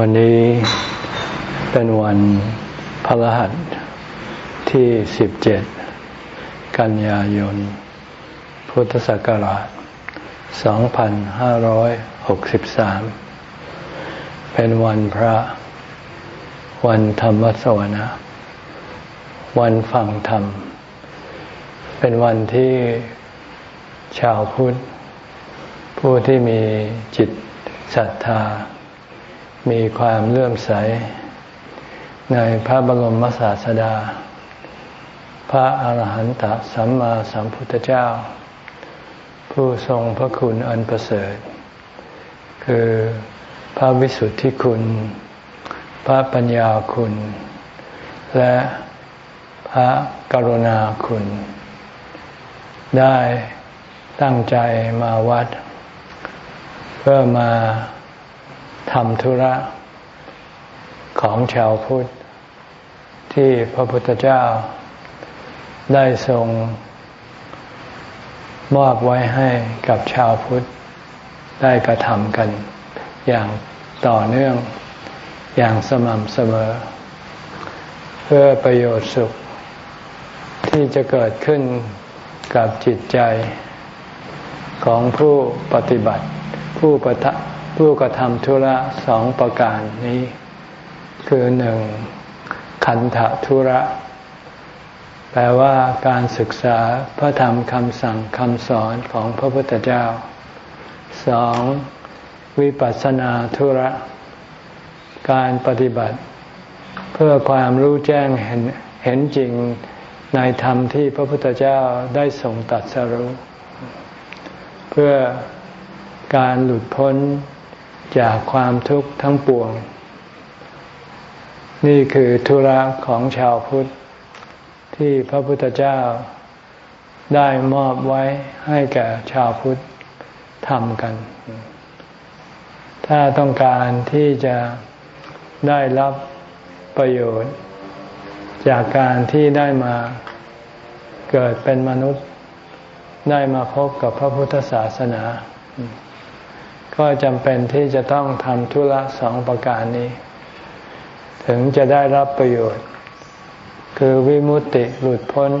วันนี้เป็นวันพระหัสที่ 17 กันยายน พุทธศักราช 2563 เป็นวันพระ วันธรรมสวนะ วันฟังธรรม เป็นวันที่ชาวพุทธ ผู้ที่มีจิตศรัทธา มีความเลื่อมใส ในพระบรมศาสดา พระอาหารหันตสัมมาสัมพุทธเจ้า ผู้ทรงพระคุณอันประเสริฐ คือพระวิสุทธิคุณ พระปัญญาคุณ และพระกรุณาคุณ ได้ตั้งใจมาวัด เพื่อมา ทำธุระของชาวพุทธ ที่พระพุทธเจ้าได้ทรง มอบไว้ให้กับชาวพุทธได้กระทำกัน อย่างต่อเนื่องอย่างสม่ำเสมอ เพื่อประโยชน์สุข ที่จะเกิดขึ้นกับจิตใจของผู้ปฏิบัติผู้ปฏิ ผู้กระทำธุระสองประการนี้ คือหนึ่งขันธธุระ แปลว่าการศึกษาพระธรรมคำสั่งคำสอนของพระพุทธเจ้าสองวิปัสสนาธุระ การปฏิบัติ เพื่อความรู้แจ้งเห็นเห็นจริงในธรรมที่พระพุทธเจ้าได้ทรงตัดสรู้เพื่อการหลุดพ้น จากความทุกข์ทั้งปวง นี่คือธุระของชาวพุทธ ที่พระพุทธเจ้าได้มอบไว้ให้แก่ชาวพุทธทำกัน ถ้าต้องการที่จะได้รับประโยชน์ จากการที่ได้มาเกิดเป็นมนุษย์ ได้มาพบกับพระพุทธศาสนา ก็จำเป็นที่จะต้องทำธุระสองประการนี้ ถึงจะได้รับประโยชน์ คือวิมุตติหลุดพ้น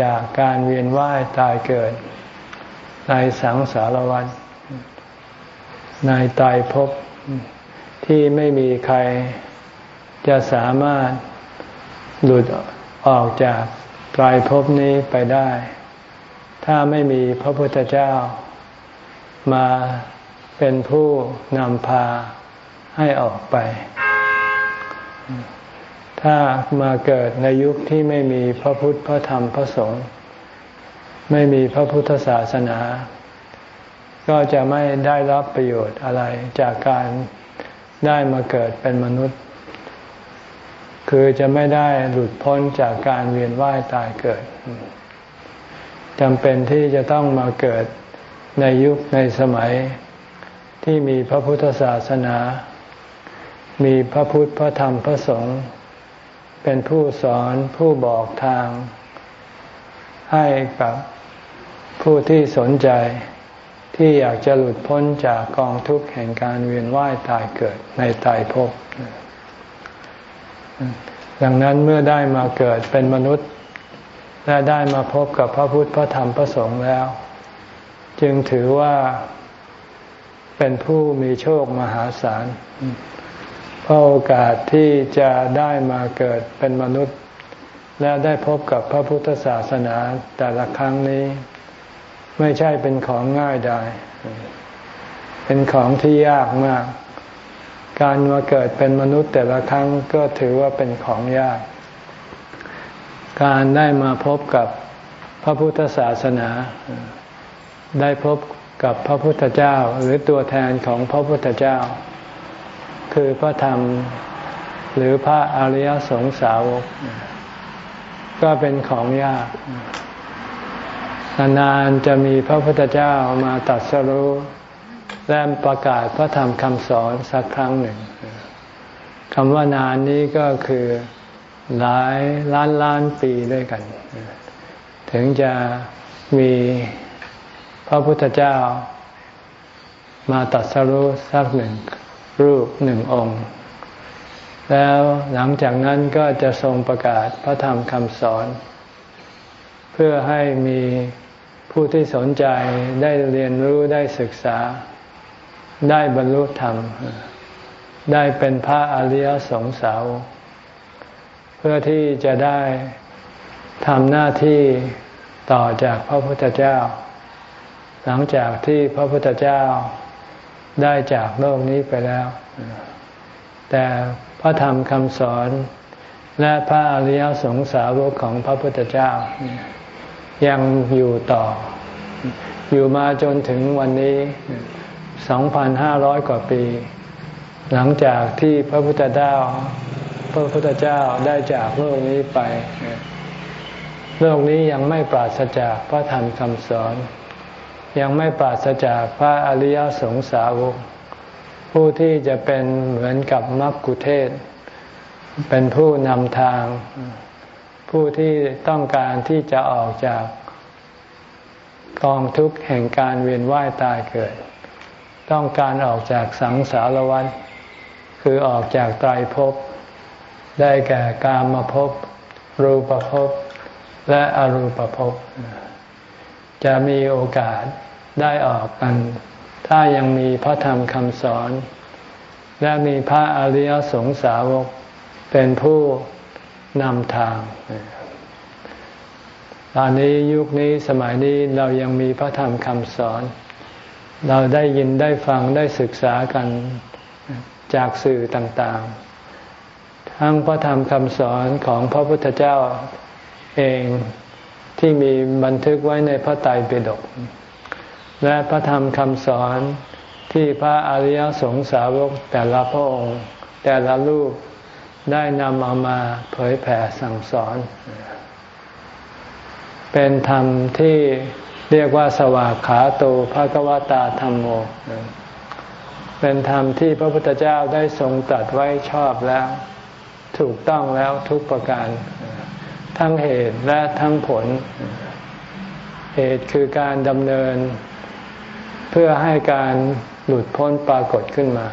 จากการเวียนว่ายตายเกิด ในสังสารวัฏในตายภพที่ไม่มีใครจะสามารถหลุดออกจากตายภพนี้ไปได้ ถ้าไม่มีพระพุทธเจ้า มาเป็นผู้นำพาให้ออกไป ถ้ามาเกิดในยุคที่ไม่มีพระพุทธพระธรรมพระสงฆ์ไม่มีพระพุทธศาสนา ก็จะไม่ได้รับประโยชน์อะไรจากการได้มาเกิดเป็นมนุษย์ คือจะไม่ได้หลุดพ้นจากการเวียนว่ายตายเกิดจำเป็นที่จะต้องมาเกิด ในยุคในสมัยที่มีพระพุทธศาสนา มีพระพุทธพระธรรมพระสงฆ์เป็นผู้สอนผู้บอกทาง ให้กับผู้ที่สนใจที่อยากจะหลุดพ้นจากกองทุกข์แห่งการเวียนว่ายตายเกิดในตายภพดังนั้นเมื่อได้มาเกิดเป็นมนุษย์ และได้มาพบกับพระพุทธพระธรรมพระสงฆ์แล้ว จึงถือว่าเป็นผู้มีโชคมหาศาล เพราะโอกาสที่จะได้มาเกิดเป็นมนุษย์ และได้พบกับพระพุทธศาสนาแต่ละครั้งนี้ ไม่ใช่เป็นของง่ายดาย เป็นของที่ยากมาก การมาเกิดเป็นมนุษย์แต่ละครั้งก็ถือว่าเป็นของยาก การได้มาพบกับพระพุทธศาสนา ได้พบกับพระพุทธเจ้าหรือตัวแทนของพระพุทธเจ้า คือพระธรรมหรือพระอริยสงสาวก ก็เป็นของยากนานๆจะมีพระพุทธเจ้ามาตัดสรู้และประกาศพระธรรมคำสอนสักครั้งหนึ่งคำว่านานนี้ก็คือหลายล้านล้านปีด้วยกัน ถึงจะมี ระพุทธเจ้า มาตัดสรุสักหนึ่งรูปหนึ่งองค์ แล้วหลังจากนั้นก็จะทรงประกาศพระธรรมคำสอน เพื่อให้มีผู้ที่สนใจได้เรียนรู้ได้ศึกษา ได้บรรลุธรรม ได้เป็นพระอริยสงสาวเพื่อที่จะได้ทำหน้าที่ต่อจากพระพุทธเจ้า หลังจากที่พระพุทธเจ้าได้จากโลกนี้ไปแล้ว แต่พระธรรมคำสอนและพระอริยสงสาวกของพระพุทธเจ้า ยังอยู่ต่อ อยู่มาจนถึงวันนี้ 2,500 กว่าปี หลังจากที่พระพุทธเจ้าพระพุทธเจ้าได้จากโลกนี้ไป โลกนี้ยังไม่ปราศจากพระธรรมคำสอน ยังไม่ปราศจากพระอริยสงสาวก ผู้ที่จะเป็นเหมือนกับมักคุเทศ เป็นผู้นำทาง ผู้ที่ต้องการที่จะออกจากกองทุกข์แห่งการเวียนว่ายตายเกิด ต้องการออกจากสังสารวัฏคือออกจากไตรภพได้แก่กามภพรูปภพและอรูปภพ จะมีโอกาสได้ออกกัน ถ้ายังมีพระธรรมคำสอน และมีพระอริยสงสาวกเป็นผู้นำทางตอนนี้ยุคนี้สมัยนี้เรายังมีพระธรรมคำสอน เราได้ยินได้ฟังได้ศึกษากันจากสื่อต่างๆ ทั้งพระธรรมคำสอนของพระพุทธเจ้าเอง ที่มีบันทึกไว้ในพระไตรปิฎกและพระธรรมคำสอนที่พระอริยสงสาวกแต่ละพระองค์แต่ละรูปได้นำเอามาเผยแผ่สั่งสอน เป็นธรรมที่เรียกว่าสวากขาโตภะกวตาธรรมโม เป็นธรรมที่พระพุทธเจ้าได้ทรงตรัสไว้ชอบแล้ว ถูกต้องแล้วทุกประการ ทั้งเหตุและทั้งผล เหตุคือการดำเนิน เพื่อให้การหลุดพ้นปรากฏขึ้นมา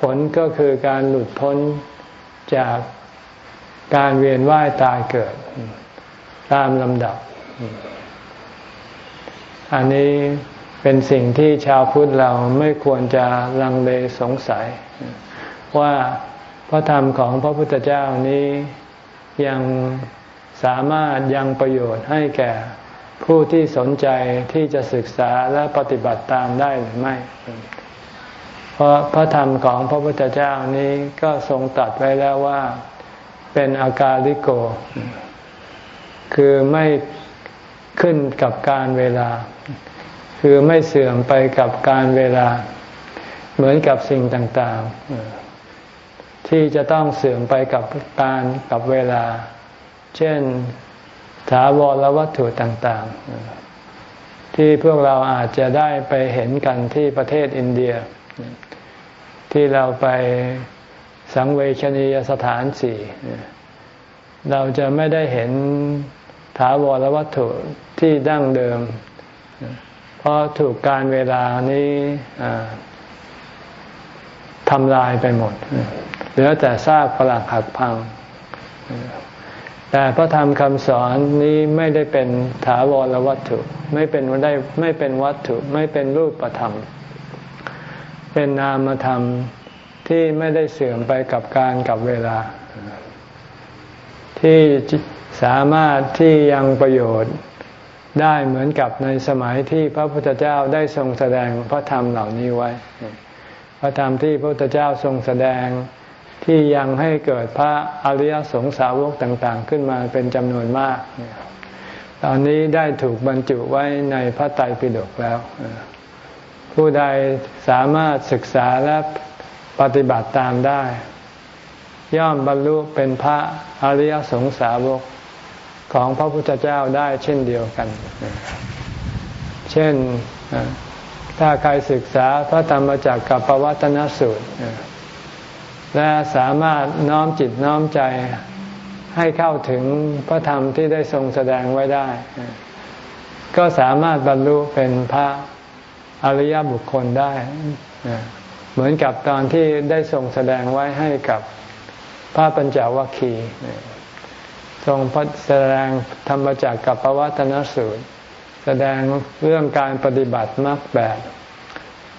ผลก็คือการหลุดพ้นจากการเวียนว่ายตายเกิด ตามลำดับ อันนี้เป็นสิ่งที่ชาวพุทธเราไม่ควรจะลังเลสงสัย ว่าพระธรรมของพระพุทธเจ้านี้ ยังสามารถยังประโยชน์ให้แก่ผู้ที่สนใจที่จะศึกษาและปฏิบัติตามได้หรือไม่ เพราะพระธรรมของพระพุทธเจ้านี้ก็ทรงตัดไว้แล้วว่าเป็นอากาลิโก คือไม่ขึ้นกับการเวลา คือไม่เสื่อมไปกับการเวลา เหมือนกับสิ่งต่าง ๆ ที่จะต้องเสื่อมไปกับการกับเวลา เช่นถาวรวัตถุต่าง ๆ ที่พวกเราอาจจะได้ไปเห็นกันที่ประเทศอินเดีย ที่เราไปสังเวชนียสถานสี่เราจะไม่ได้เห็นถาวรวัตถุที่ดั้งเดิม เพราะถูกการเวลานี้ทำลายไปหมด เหลือแต่ซากปรักหักพัง แต่พระธรรมคำสอนนี้ไม่ได้เป็นถาวรวัตถุ ไม่เป็นได้ไม่เป็นวัตถุ ไม่เป็นรูปธรรม เป็นนามธรรมที่ไม่ได้เสื่อมไปกับการกับเวลา ที่สามารถที่ยังประโยชน์ได้เหมือนกับในสมัยที่พระพุทธเจ้าได้ทรงแสดงพระธรรมเหล่านี้ไว้ พระธรรมที่พระพุทธเจ้าทรงแสดง ที่ยังให้เกิดพระอริยสงสาวกต่างๆ ขึ้นมาเป็นจำนวนมาก ตอนนี้ได้ถูกบรรจุไว้ในพระไตรปิฎกแล้ว ผู้ใดสามารถศึกษาและปฏิบัติตามได้ ย่อมบรรลุเป็นพระอริยสงสาวกของพระพุทธเจ้าได้เช่นเดียวกัน เช่นถ้าใครศึกษาพระธรรมจักรกับปวัตนสูตร และสามารถน้อมจิตน้อมใจให้เข้าถึงพระธรรมที่ได้ทรงแสดงไว้ได้ ก็สามารถบรรลุเป็นพระอริยบุคคลได้ เหมือนกับตอนที่ได้ทรงแสดงไว้ให้กับพระปัญจวัคคีย์ทรงแสดงธรรมจักกับปวัตนสูตร แสดงเรื่องการปฏิบัติมรรคแบบ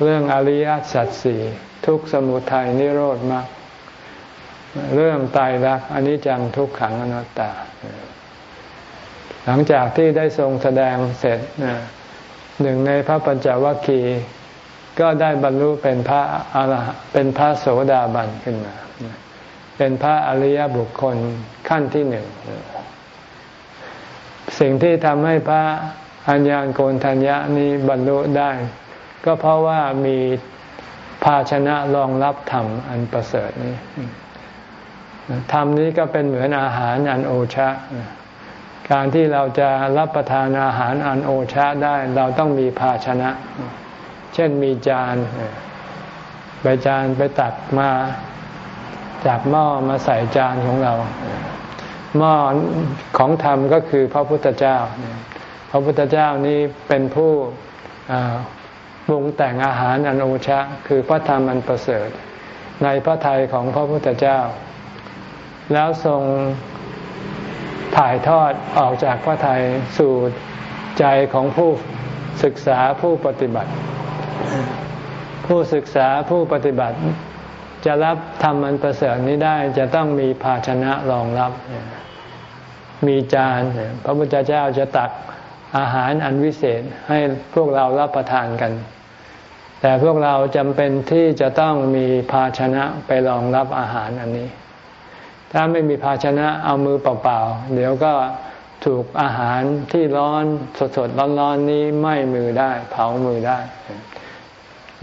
เรื่องอริยสัจสี่ทุกสมุทัยนิโรธมรรค เรื่องตายรักอันนี้จังทุกขังอนัตตา หลังจากที่ได้ทรงแสดงเสร็จหนึ่งในพระปัญจวัคคีย์ก็ได้บรรลุเป็นพระอรหันเป็นพระโสดาบันขึ้นมา เป็นพระอริยบุคคลขั้นที่หนึ่ง สิ่งที่ทำให้พระอัญญาณโกนทัญญะนี้บรรลุได้ ก็เพราะว่ามีภาชนะรองรับธรรมอันประเสริฐนี้ ธรรมนี้ก็เป็นเหมือนอาหารอันโอชะ การที่เราจะรับประทานอาหารอันโอชะได้เราต้องมีภาชนะ เช่นมีจานใบจานไปตักมาจากหม้อมาใส่จานของเรา หม้อของธรรมก็คือพระพุทธเจ้า พระพุทธเจ้านี้เป็นผู้ปรุงแต่งอาหารอันโอชะ คือพระธรรมอันประเสริฐ ในพระทัยของพระพุทธเจ้า แล้วทรงถ่ายทอดออกจากพระทัยสู่ใจของผู้ศึกษาผู้ปฏิบัติ ผู้ศึกษาผู้ปฏิบัติ จะรับธรรมันประเสริฐนี้ได้จะต้องมีภาชนะรองรับ มีจานพระพุทธเจ้าจะตักอาหารอันวิเศษให้พวกเรารับประทานกัน แต่พวกเราจำเป็นที่จะต้องมีภาชนะไปรองรับอาหารอันนี้ ถ้าไม่มีภาชนะเอามือเปล่าๆ เดี๋ยวก็ถูกอาหารที่ร้อนสดๆร้อนๆนี้ไหม้มือได้ เผามือได้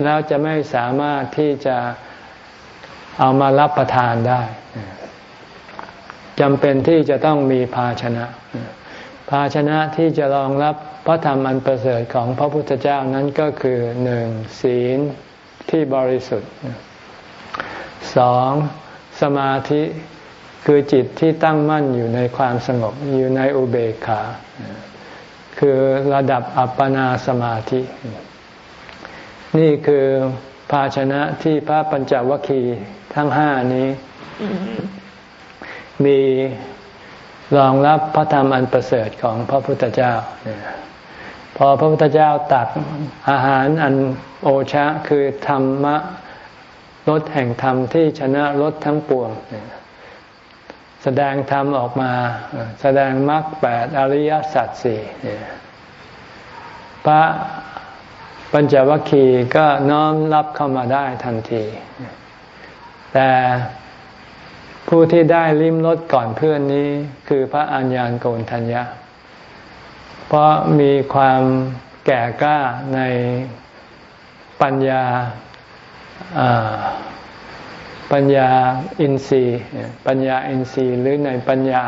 แล้วจะไม่สามารถที่จะเอามารับประทานได้จำเป็นที่จะต้องมีภาชนะ ภาชนะที่จะรองรับพระธรรมอันประเสริฐของพระพุทธเจ้านั้นก็คือหนึ่งศีลที่บริสุทธิ์สองสมาธิ คือจิตที่ตั้งมั่นอยู่ในความสงบอยู่ในอุเบกขา คือระดับอัปปนาสมาธิ นี่คือภาชนะที่พระปัญจวัคคีย์ทั้งห้านี้ มีรองรับพระธรรมอันประเสริฐของพระพุทธเจ้า พอพระพุทธเจ้าตักอาหารอันโอชะคือธรรมะรสแห่งธรรมที่ชนะรสทั้งปวง แสดงธรรมออกมา แสดงมรรคแปดอริยสัจสี่พระปัญจวัคคีย์ก็น้อมรับเข้ามาได้ทันที แต่ผู้ที่ได้ลิ้มรสก่อนเพื่อนนี้คือพระอัญญาณโกนทัญญาเพราะมีความแก่กล้าในปัญญา ปัญญาอินทรีย์ปัญญาอินทรีย์หรือในปัญญา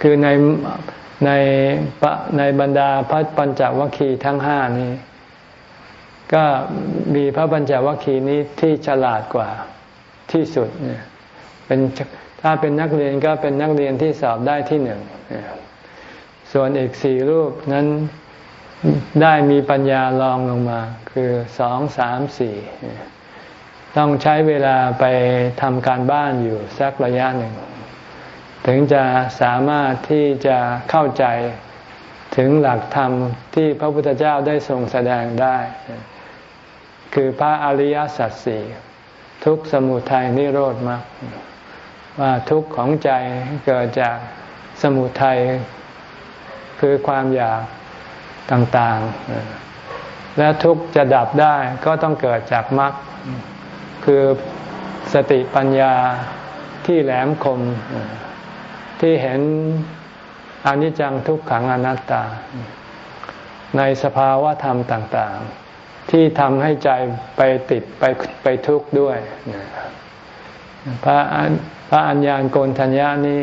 คือในในในบรรดาพระปัญจวัคคีย์ทั้งห้านี้ ก็มีพระบัญจวัคคีย์นี้ที่ฉลาดกว่าที่สุดเนี่ยเป็นถ้าเป็นนักเรียนก็เป็นนักเรียนที่สอบได้ที่หนึ่ง ส่วนอีกสี่รูปนั้นได้มีปัญญาลองลงมา คือสองสามสี่ ต้องใช้เวลาไปทำการบ้านอยู่สักระยะหนึ่ง ถึงจะสามารถที่จะเข้าใจถึงหลักธรรมที่พระพุทธเจ้าได้ทรงแสดงได้ คือพระอริยสัจสี่ทุกสมุทัยนิโรธมรรคว่าทุกข์ของใจเกิดจากสมุทัยคือความอยากต่างๆ และทุกข์จะดับได้ก็ต้องเกิดจากมรรค คือสติปัญญาที่แหลมคม ที่เห็นอนิจจังทุกขังอนัตตา ในสภาวะธรรมต่าง ๆ ที่ทำให้ใจไปติดไปไปทุกข์ด้วย พระพระอัญญาณโกนทัญญานี่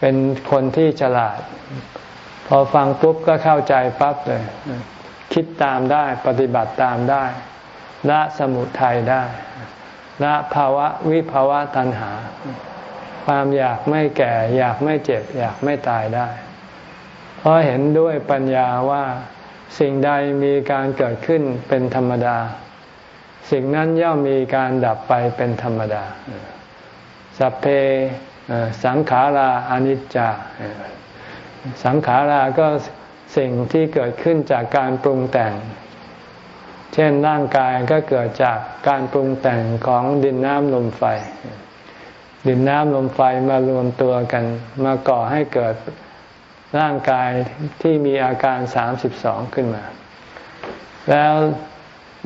เป็นคนที่ฉลาด พอฟังปุ๊บก็เข้าใจปั๊บเลย คิดตามได้ปฏิบัติตามได้ ละสมุทัยได้ ละภาวะวิภาวะตัณหา ความอยากไม่แก่ อยากไม่เจ็บ อยากไม่ตายได้ เพราะเห็นด้วยปัญญาว่าสิ่งใดมีการเกิดขึ้นเป็นธรรมดา สิ่งนั้นย่อมมีการดับไปเป็นธรรมดา สัพเพสังขาราอนิจจา สังขาราก็สิ่งที่เกิดขึ้นจากการปรุงแต่ง เช่นร่างกายก็เกิดจากการปรุงแต่งของดินน้ำลมไฟ ดินน้ำลมไฟมารวมตัวกัน มาก่อให้เกิดร่างกายที่มีอาการสามสิบสองขึ้นมา แล้ว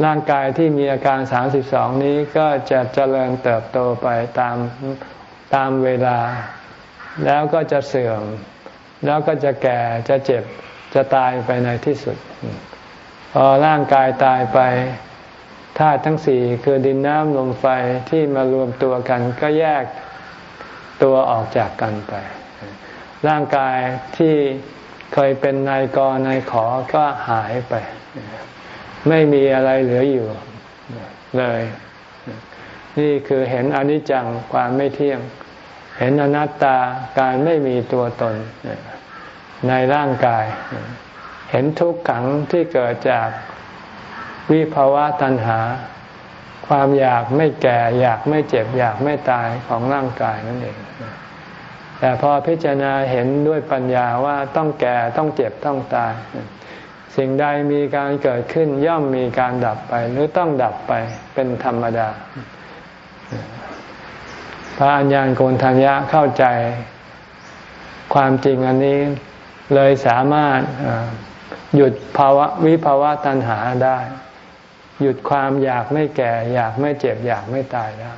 ร่างกายที่มีอาการสามสิบสองนี้ก็จะเจริญเติบโตไปตามตามเวลา แล้วก็จะเสื่อม แล้วก็จะแก่จะเจ็บจะตายไปในที่สุด พอร่างกายตายไปธาตุทั้งสี่คือดินน้ำลมไฟที่มารวมตัวกันก็แยกตัวออกจากกันไป ร่างกายที่เคยเป็นนายกนายขอก็หายไป ไม่มีอะไรเหลืออยู่เลย นี่คือเห็นอนิจจังความไม่เที่ยง เห็นอนัตตาการไม่มีตัวตนในร่างกาย เห็นทุกขังที่เกิดจากวิภาวะตัณหา ความอยากไม่แก่ อยากไม่เจ็บ อยากไม่ตายของร่างกายนั่นเอง แต่พอพิจารณาเห็นด้วยปัญญาว่าต้องแก่ต้องเจ็บต้องตาย สิ่งใดมีการเกิดขึ้นย่อมมีการดับไปหรือต้องดับไปเป็นธรรมดา พระอัญญาณโกนทัญญะเข้าใจความจริงอันนี้เลยสามารถ หยุดภาวะวิภาวะตัณหาได้ หยุดความอยากไม่แก่ อยากไม่เจ็บ อยากไม่ตายได้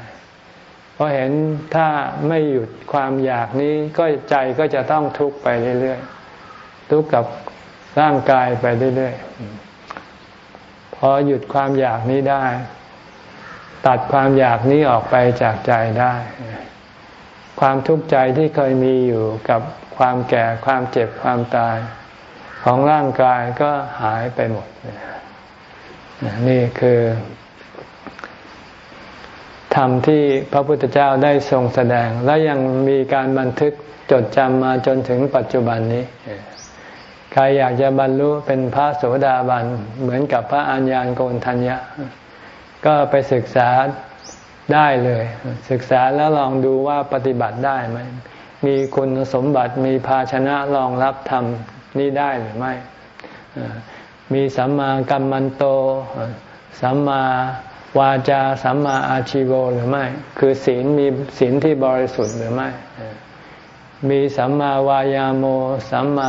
เพราะเห็นถ้าไม่หยุดความอยากนี้ก็ใจก็จะต้องทุกข์ไปเรื่อยๆทุกข์กับร่างกายไปเรื่อยๆพอหยุดความอยากนี้ได้ ตัดความอยากนี้ออกไปจากใจได้ ความทุกข์ใจที่เคยมีอยู่กับความแก่ความเจ็บความตาย ของร่างกายก็หายไปหมด นี่คือธรรมที่พระพุทธเจ้าได้ทรงแสดง และยังมีการบันทึกจดจำมาจนถึงปัจจุบันนี้ ใครอยากจะบรรลุเป็นพระโสดาบัน เหมือนกับพระอัญญาณโกนทัญญะ ก็ไปศึกษาได้เลย ศึกษาแล้วลองดูว่าปฏิบัติได้ไหมมีคุณสมบัติมีภาชนะรองรับธรรม นี้ได้หรือไม่ มีสัมมากัมมันโต สัมมาวาจา สัมมาอาชิโวหรือไม่ คือศีลมีศีลที่บริสุทธิ์หรือไม่ มีสัมมาวายาโม สัมมา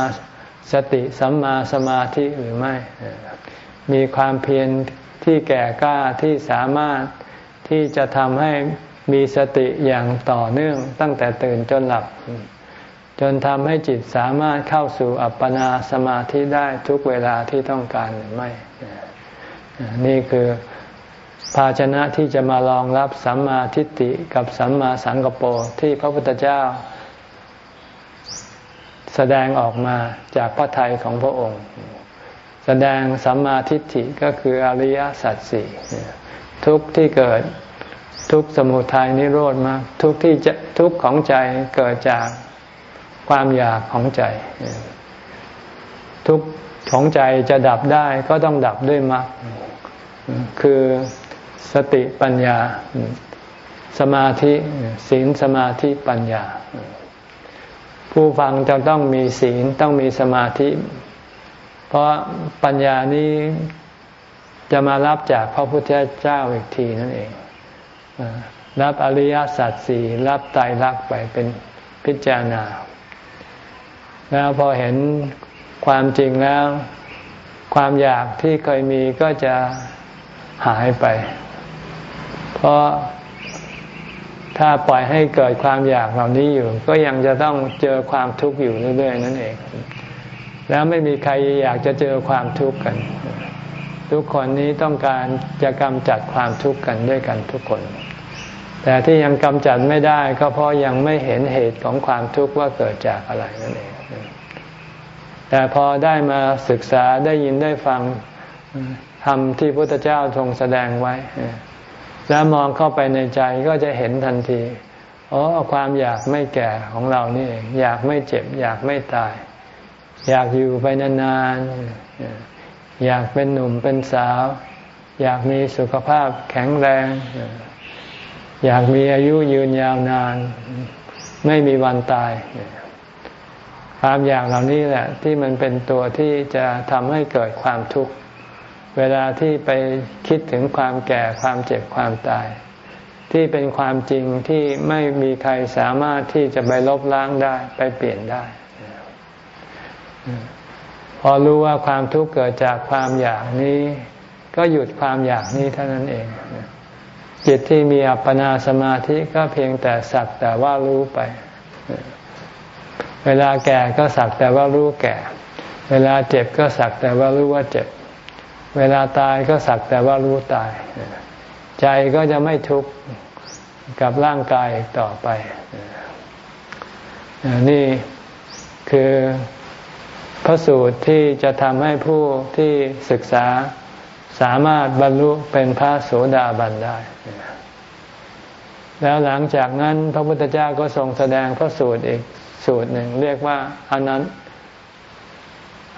สติ สัมมาสมาธิหรือไม่ มีความเพียรที่แก่กล้าที่สามารถที่จะทำให้มีสติอย่างต่อเนื่องตั้งแต่ตื่นจนหลับ จนทำให้จิตสามารถเข้าสู่อัปปนาสมาธิได้ทุกเวลาที่ต้องการหรือไม่ นี่คือภาชนะที่จะมารองรับสัมมาทิฏฐิกับสัมมาสังกปรที่พระพุทธเจ้า แสดงออกมาจากพระทัยของพระองค์ แสดงสัมมาทิฏฐิก็คืออริยสัจสี่ทุกที่เกิดทุกสมุทัยนิโรธมาทุกที่จะทุกของใจเกิดจาก ความอยากของใจ ทุกของใจจะดับได้ก็ต้องดับด้วยมรรคคือสติปัญญา สมาธิศีลสมาธิปัญญา ผู้ฟังจะต้องมีศีลต้องมีสมาธิ เพราะปัญญานี้จะมารับจากพระพุทธเจ้าอีกทีนั่นเอง รับอริยสัจสี่รับไตรลักษณ์ไปเป็นพิจารณา แล้วพอเห็นความจริงแล้ว ความอยากที่เคยมีก็จะหายไป เพราะถ้าปล่อยให้เกิดความอยากเหล่านี้อยู่ ก็ยังจะต้องเจอความทุกข์อยู่เรื่อยๆนั่นเอง แล้วไม่มีใครอยากจะเจอความทุกข์กัน ทุกคนนี้ต้องการจะกำจัดความทุกข์กันด้วยกันทุกคน แต่ที่ยังกำจัดไม่ได้ก็เพราะยังไม่เห็นเหตุของความทุกข์ว่าเกิดจากอะไรนั่นเอง แต่พอได้มาศึกษาได้ยินได้ฟังทำที่พระพุทธเจ้าทรงแสดงไว้ แล้วมองเข้าไปในใจก็จะเห็นทันทีอ๋อความอยากไม่แก่ของเรานี่เองอยากไม่เจ็บ อยากไม่ตาย อยากอยู่ไปนานๆ อยากเป็นหนุ่มเป็นสาว อยากมีสุขภาพแข็งแรง อยากมีอายุยืนยาวนาน ไม่มีวันตาย ความอยากเหล่านี้แหละที่มันเป็นตัวที่จะทำให้เกิดความทุกข์เวลาที่ไปคิดถึงความแก่ความเจ็บความตาย ที่เป็นความจริงที่ไม่มีใครสามารถที่จะไปลบล้างได้ไปเปลี่ยนได้ พอรู้ว่าความทุกข์เกิดจากความอยากนี้ ก็หยุดความอยากนี้เท่านั้นเอง จิตที่มีอัปปนาสมาธิก็เพียงแต่สักแต่ว่ารู้ไป เวลาแก่ก็สักแต่ว่ารู้แก่ เวลาเจ็บก็สักแต่ว่ารู้ว่าเจ็บ เวลาตายก็สักแต่ว่ารู้ตาย ใจก็จะไม่ทุกข์กับร่างกายต่อไป นี่คือพระสูตรที่จะทำให้ผู้ที่ศึกษาสามารถบรรลุเป็นพระโสดาบันได้ แล้วหลังจากนั้นพระพุทธเจ้าก็ทรงแสดงพระสูตรอีก สูตรหนึ่งเรียกว่าอนัน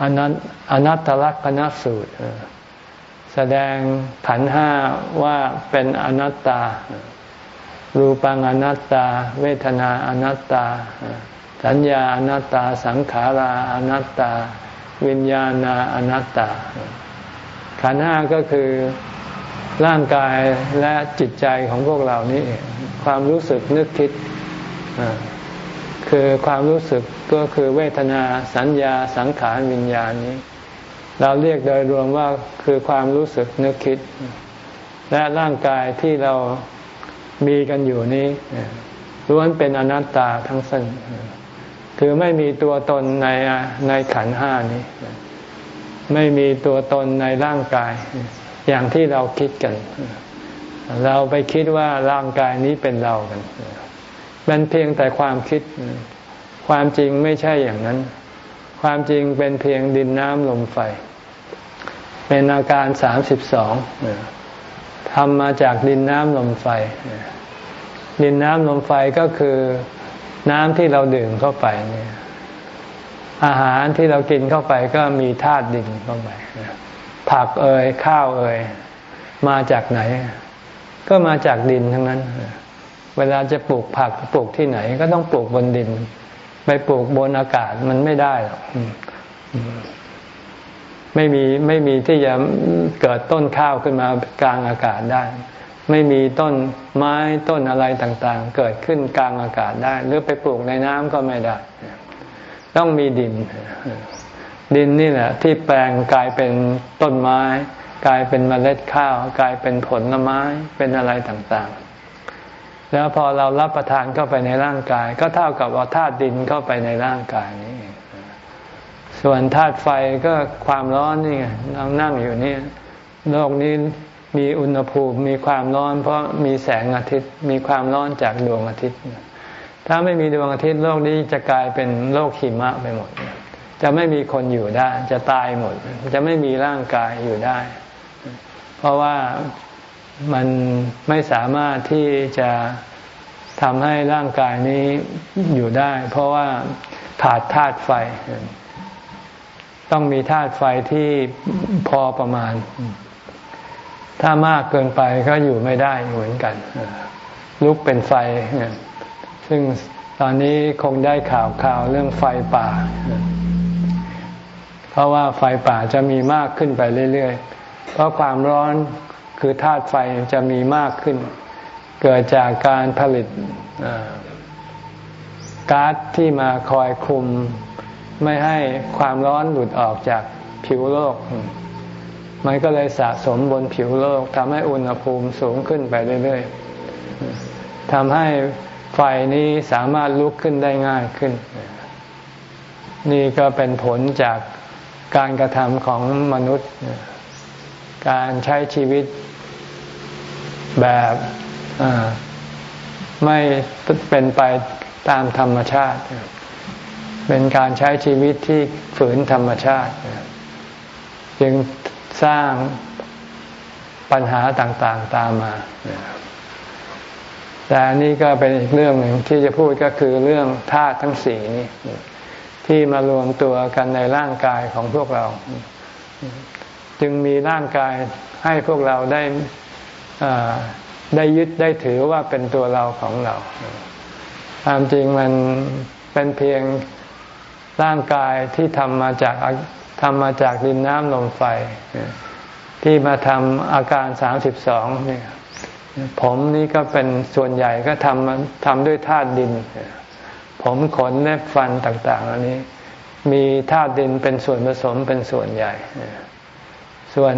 อนันอนัตตลักษณสูตร แสดงขันห้าว่าเป็นอนัตตา รูปังอนัตตา เวทนาอนัตตา สัญญาอนัตตา สังขาราอนัตตา วิญญาณาอนัตตา ขันห้าก็คือร่างกายและจิตใจของพวกเรานี่ความรู้สึกนึกคิด คือความรู้สึกก็คือเวทนาสัญญาสังขารวิญญาณนี้ เราเรียกโดยรวมว่าคือความรู้สึกนึกคิด และร่างกายที่เรามีกันอยู่นี้ล้วนเป็นอนัตตาทั้งสิ้นคือไม่มีตัวตนในในขันห้านี้ ไม่มีตัวตนในร่างกาย อย่างที่เราคิดกัน เราไปคิดว่าร่างกายนี้เป็นเรากัน เป็นเพียงแต่ความคิด ความจริงไม่ใช่อย่างนั้น ความจริงเป็นเพียงดินน้ำลมไฟ เป็นอาการสามสิบสองทำมาจากดินน้ำลมไฟ ดินน้ำลมไฟก็คือน้ำที่เราดื่มเข้าไปเนี่ยอาหารที่เรากินเข้าไปก็มีธาตุดินเข้าไปผักเอ่ยข้าวเอ่ยมาจากไหน ก็มาจากดินทั้งนั้น เวลาจะปลูกผักปลูกที่ไหน ก็ต้องปลูกบนดิน ไปปลูกบนอากาศมันไม่ได้หรอกไม่มีไม่มีที่จะเกิดต้นข้าวขึ้นมากลางอากาศได้ ไม่มีต้นไม้ต้นอะไรต่างๆ เกิดขึ้นกลางอากาศได้ หรือไปปลูกในน้ำก็ไม่ได้ ต้องมีดิน ดินนี่แหละ ที่แปลงกลายเป็นต้นไม้ กลายเป็นเมล็ดข้าว กลายเป็นผลไม้เป็นอะไรต่างๆ แล้วพอเรารับประทานเข้าไปในร่างกาย ก็เท่ากับว่าธาตุดินเข้าไปในร่างกายนี้ ส่วนธาตุไฟก็ความร้อนนี่ไงเรานั่งอยู่นี่โลกนี้มีอุณหภูมิมีความร้อน เพราะมีแสงอาทิตย์มีความร้อนจากดวงอาทิตย์ ถ้าไม่มีดวงอาทิตย์โลกนี้จะกลายเป็นโลกหิมะไปหมด จะไม่มีคนอยู่ได้ จะตายหมด จะไม่มีร่างกายอยู่ได้ เพราะว่า มันไม่สามารถที่จะทำให้ร่างกายนี้อยู่ได้ เพราะว่าขาดธาตุไฟ ต้องมีธาตุไฟที่พอประมาณ ถ้ามากเกินไปก็อยู่ไม่ได้เหมือนกัน ลุกเป็นไฟ ซึ่งตอนนี้คงได้ข่าวข่าวเรื่องไฟป่า เพราะว่าไฟป่าจะมีมากขึ้นไปเรื่อยๆ เพราะความร้อน คือธาตุไฟจะมีมากขึ้น เกิดจากการผลิตก๊าซที่มาคอยคุม ไม่ให้ความร้อนหลุดออกจากผิวโลก มันก็เลยสะสมบนผิวโลกทำให้อุณหภูมิสูงขึ้นไปเรื่อยๆทำให้ไฟนี้สามารถลุกขึ้นได้ง่ายขึ้น นี่ก็เป็นผลจากการกระทำของมนุษย์ การใช้ชีวิตแบบไม่เป็นไปตามธรรมชาติ เป็นการใช้ชีวิตที่ฝืนธรรมชาติ จึงสร้างปัญหาต่างๆตามมา แต่นี่ก็เป็นอีกเรื่องหนึ่งที่จะพูดก็คือเรื่องธาตุทั้งสี่นี้ที่มารวมตัวกันในร่างกายของพวกเรา จึงมีร่างกายให้พวกเราได้ได้ยึดได้ถือว่าเป็นตัวเราของเราความจริงมันเป็นเพียงร่างกายที่ทำมาจากทำมาจากดินน้ำลมไฟ ที่มาทำอาการสามสิบสองเนี่ยผมนี่ก็เป็นส่วนใหญ่ก็ทำทำด้วยธาตุดิน ผมขนเล็บฟันต่าง ๆ อันนี้ มีธาตุดินเป็นส่วนผสมเป็นส่วนใหญ่ ส่วน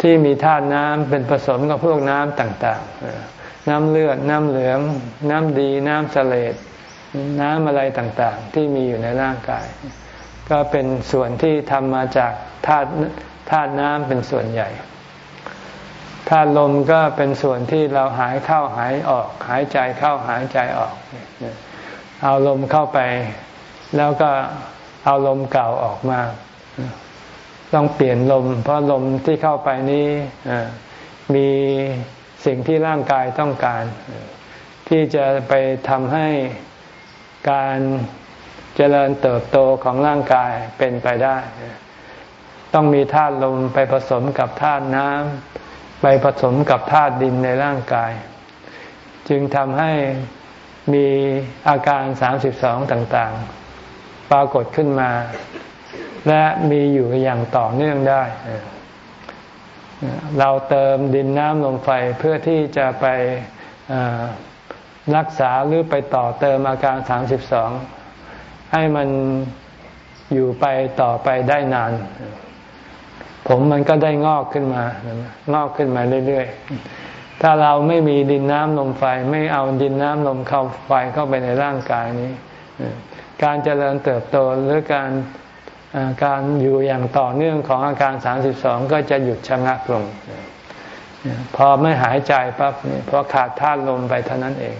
ที่มีธาตุน้ำเป็นผสมกับพวกน้ำต่างๆ น้ำเลือด น้ำเหลือง น้ำดี น้ำเสลดน้ำอะไรต่างๆ ที่มีอยู่ในร่างกาย ก็เป็นส่วนที่ทำมาจากธาตุธาตุน้ำเป็นส่วนใหญ่ธาตุลมก็เป็นส่วนที่เราหายเข้าหายออก หายใจเข้าหายใจออก เอาลมเข้าไป แล้วก็เอาลมเก่าออกมา ต้องเปลี่ยนลม เพราะลมที่เข้าไปนี้มีสิ่งที่ร่างกายต้องการ ที่จะไปทำให้การเจริญเติบโตของร่างกายเป็นไปได้ ต้องมีธาตุลมไปผสมกับธาตุน้ำไปผสมกับธาตุดินในร่างกาย จึงทำให้มีอาการสามสิบสองต่างๆ ปรากฏขึ้นมา และมีอยู่อย่างต่อเนื่องได้ เราเติมดินน้ำลมไฟเพื่อที่จะไปรักษาหรือไปต่อเติมอาการสามสิบสองให้มันอยู่ไปต่อไปได้นาน ผมมันก็ได้งอกขึ้นมา งอกขึ้นมาเรื่อยๆ ถ้าเราไม่มีดินน้ำลมไฟ ไม่เอาดินน้ำลมเข้าไฟเข้าไปในร่างกายนี้ การเจริญเติบโตหรือการ การอยู่อย่างต่อเนื่องของอาการสามสิบสองก็จะหยุดชะงักลง พอไม่หายใจปั๊บพอขาดธาตุลมไปเท่านั้นเอง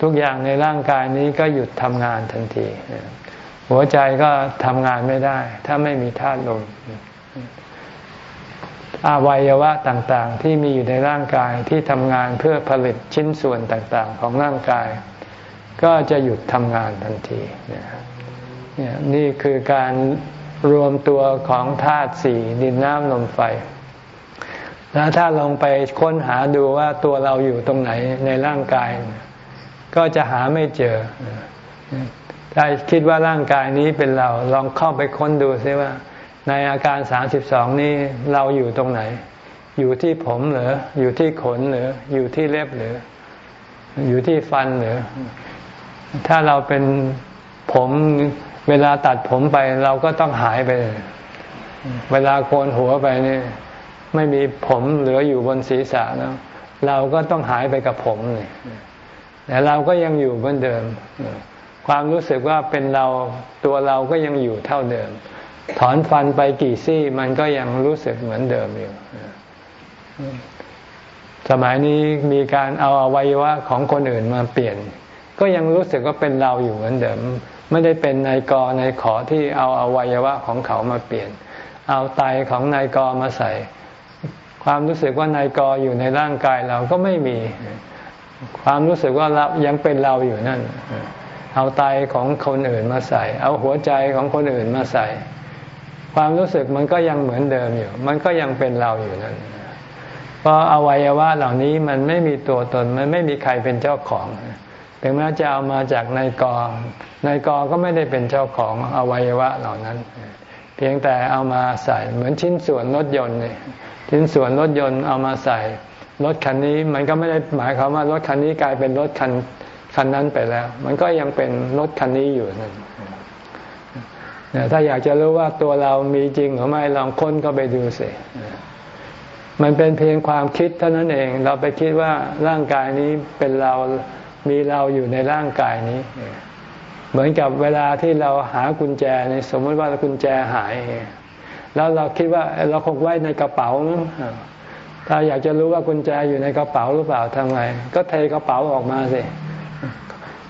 ทุกอย่างในร่างกายนี้ก็หยุดทำงานทันที หัวใจก็ทำงานไม่ได้ ถ้าไม่มีธาตุลมอวัยวะต่างๆ ที่มีอยู่ในร่างกายที่ทำงานเพื่อผลิตชิ้นส่วนต่างๆ ของร่างกาย ก็จะหยุดทำงานทันทีนี่คื นี่คือการรวมตัวของธาตุสี่ดินน้ำลมไฟ แล้วถ้าลองไปค้นหาดูว่าตัวเราอยู่ตรงไหนในร่างกาย ก็จะหาไม่เจอ ถ้าคิดว่าร่างกายนี้เป็นเรา ลองเข้าไปค้นดูซิว่า ในอาการสามสิบสองนี้เราอยู่ตรงไหน อยู่ที่ผมหรือ อยู่ที่ขนหรือ อยู่ที่เล็บหรือ อยู่ที่ฟันหรือ ถ้าเราเป็นผม เวลาตัดผมไปเราก็ต้องหายไปเวลาโกนหัวไปนี่ไม่มีผมเหลืออยู่บนศีรษะแล้ว เราก็ต้องหายไปกับผมเลยแต่เราก็ยังอยู่เหมือนเดิม ความรู้สึกว่าเป็นเราตัวเราก็ยังอยู่เท่าเดิม ถอนฟันไปกี่ซี่มันก็ยังรู้สึกเหมือนเดิมอยู่สมัยนี้มีการเอาอวัยวะของคนอื่นมาเปลี่ยน ก็ยังรู้สึกว่าเป็นเราอยู่เหมือนเดิม ไม่ได้เป็นนายกนายขอที่เอาอวัยวะของเขามาเปลี่ยน เอาไตของนายกมาใส่ ความรู้สึกว่านายกอยู่ในร่างกายเราก็ไม่มี ความรู้สึกว่าเรายังเป็นเราอยู่นั่น เอาไตของคนอื่นมาใส่ เอาหัวใจของคนอื่นมาใส่ ความรู้สึกมันก็ยังเหมือนเดิมอยู่ มันก็ยังเป็นเราอยู่นั่นเพราะอวัยวะเหล่านี้มันไม่มีตัวตนมันไม่มีใครเป็นเจ้าของ ถึงแม้จะเอามาจากนายกนายกก็ไม่ได้เป็นเจ้าของอวัยวะเหล่านั้น เพียงแต่เอามาใส่เหมือนชิ้นส่วนรถยนต์เนี่ยชิ้นส่วนรถยนต์เอามาใส่รถคันนี้มันก็ไม่ได้หมายความว่ารถคันนี้กลายเป็นรถคันคันนั้นไปแล้ว มันก็ยังเป็นรถคันนี้อยู่นั่นถ้าอยากจะรู้ว่าตัวเรามีจริงหรือไม่ลองค้นก็ไปดูสิมันเป็นเพียงความคิดเท่านั้นเอง เราไปคิดว่าร่างกายนี้เป็นเรา มีเราอยู่ในร่างกายนี้ เหมือนกับเวลาที่เราหากุญแจในสมมติว่ากุญแจหาย แล้วเราคิดว่าเราคงไว้ในกระเป๋า ถ้าอยากจะรู้ว่ากุญแจอยู่ในกระเป๋าหรือเปล่าทำไง ก็เทกระเป๋าออกมาสิ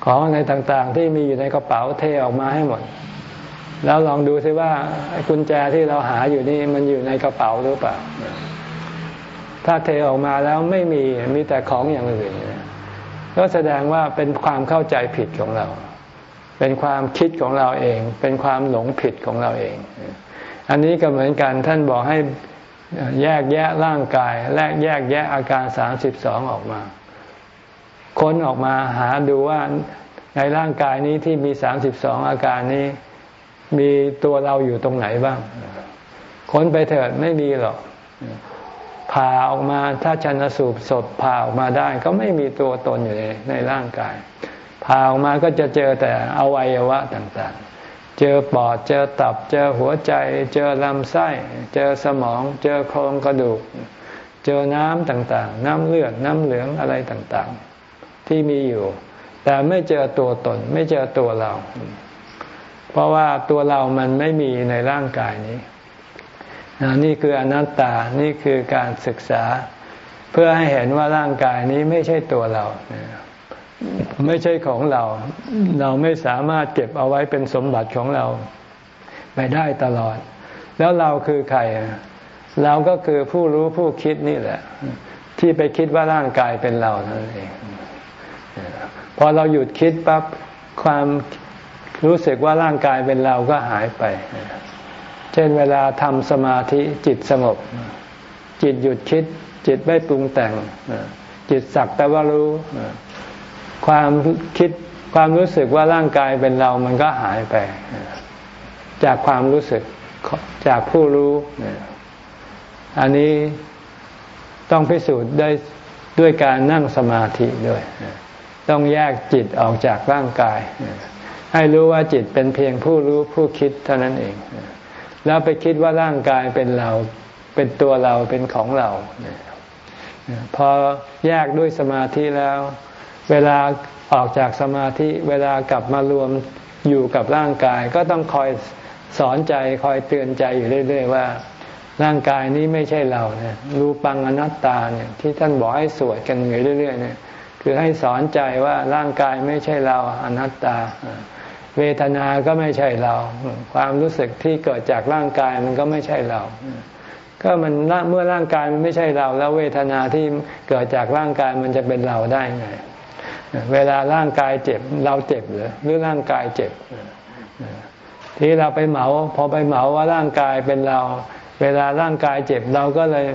ของในต่างๆ ที่มีอยู่ในกระเป๋าเทออกมาให้หมด แล้วลองดูซิว่ากุญแจที่เราหาอยู่นี่มันอยู่ในกระเป๋าหรือเปล่า ถ้าเทออกมาแล้วไม่มีมีแต่ของอย่างอื่น ก็แสดงว่าเป็นความเข้าใจผิดของเรา เป็นความคิดของเราเอง เป็นความหลงผิดของเราเอง อันนี้ก็เหมือนกันท่านบอกให้แยกแยะร่างกายแลกแยกแยะอาการสามสิบสองออกมา ค้นออกมาหาดูว่าในร่างกายนี้ที่มีสามสิบสองอาการนี้มีตัวเราอยู่ตรงไหนบ้าง ค้นไปเถิดไม่มีหรอก ผ่าออกมาถ้าชันสูบศพผ่าออกมาได้ ก็ไม่มีตัวตนอยู่ในในร่างกายผ่าออกมาก็จะเจอแต่อวัยวะต่างๆ เจอปอดเจอตับ เจอหัวใจ เจอลำไส้ เจอสมอง เจอโครงกระดูก เจอน้ำต่างๆ น้ำเลือดน้ำเหลืองอะไรต่างๆ ที่มีอยู่ แต่ไม่เจอตัวตน ไม่เจอตัวเรา เพราะว่าตัวเรามันไม่มีในร่างกายนี้ นี่คืออนัตตา นี่คือการศึกษา เพื่อให้เห็นว่าร่างกายนี้ไม่ใช่ตัวเรา ไม่ใช่ของเรา เราไม่สามารถเก็บเอาไว้เป็นสมบัติของเรา ไปได้ตลอด แล้วเราคือใคร เราก็คือผู้รู้ผู้คิดนี่แหละ ที่ไปคิดว่าร่างกายเป็นเรานั่นเอง พอเราหยุดคิดปั๊บความรู้สึกว่าร่างกายเป็นเราก็หายไป เช่นเวลาทำสมาธิจิตสงบ จิตหยุดคิด จิตไม่ปรุงแต่ง จิตสักแต่ว่ารู้ ความคิดความรู้สึกว่าร่างกายเป็นเรามันก็หายไป จากความรู้สึกจากผู้รู้ อันนี้ต้องพิสูจน์ได้ด้วยการนั่งสมาธิด้วย ต้องแยกจิตออกจากร่างกาย ให้รู้ว่าจิตเป็นเพียงผู้รู้ผู้คิดเท่านั้นเอง แล้วไปคิดว่าร่างกายเป็นเรา เป็นตัวเราเป็นของเรา พอแยกด้วยสมาธิแล้ว เวลาออกจากสมาธิ เวลากลับมารวมอยู่กับร่างกาย ก็ต้องคอยสอนใจคอยเตือนใจอยู่เรื่อย ๆ ว่า ร่างกายนี้ไม่ใช่เราเนี่ยรูปังอนัตตาเนี่ยที่ท่านบอกให้สวดกันอยู่เรื่อยๆเนี่ยคือให้สอนใจว่าร่างกายไม่ใช่เราอนัตตา เวทนาก็ไม่ใช่เรา ความรู้สึกที่เกิดจากร่างกายมันก็ไม่ใช่เรา ก็มันเมื่อร่างกายมันไม่ใช่เรา แล้วเวทนาที่เกิดจากร่างกายมันจะเป็นเราได้ไง เวลาร่างกายเจ็บเราเจ็บหรือหรือร่างกายเจ็บ ที่เราไปเหมาพอไปเหมาว่าร่างกายเป็นเรา เวลาร่างกายเจ็บเราก็เลย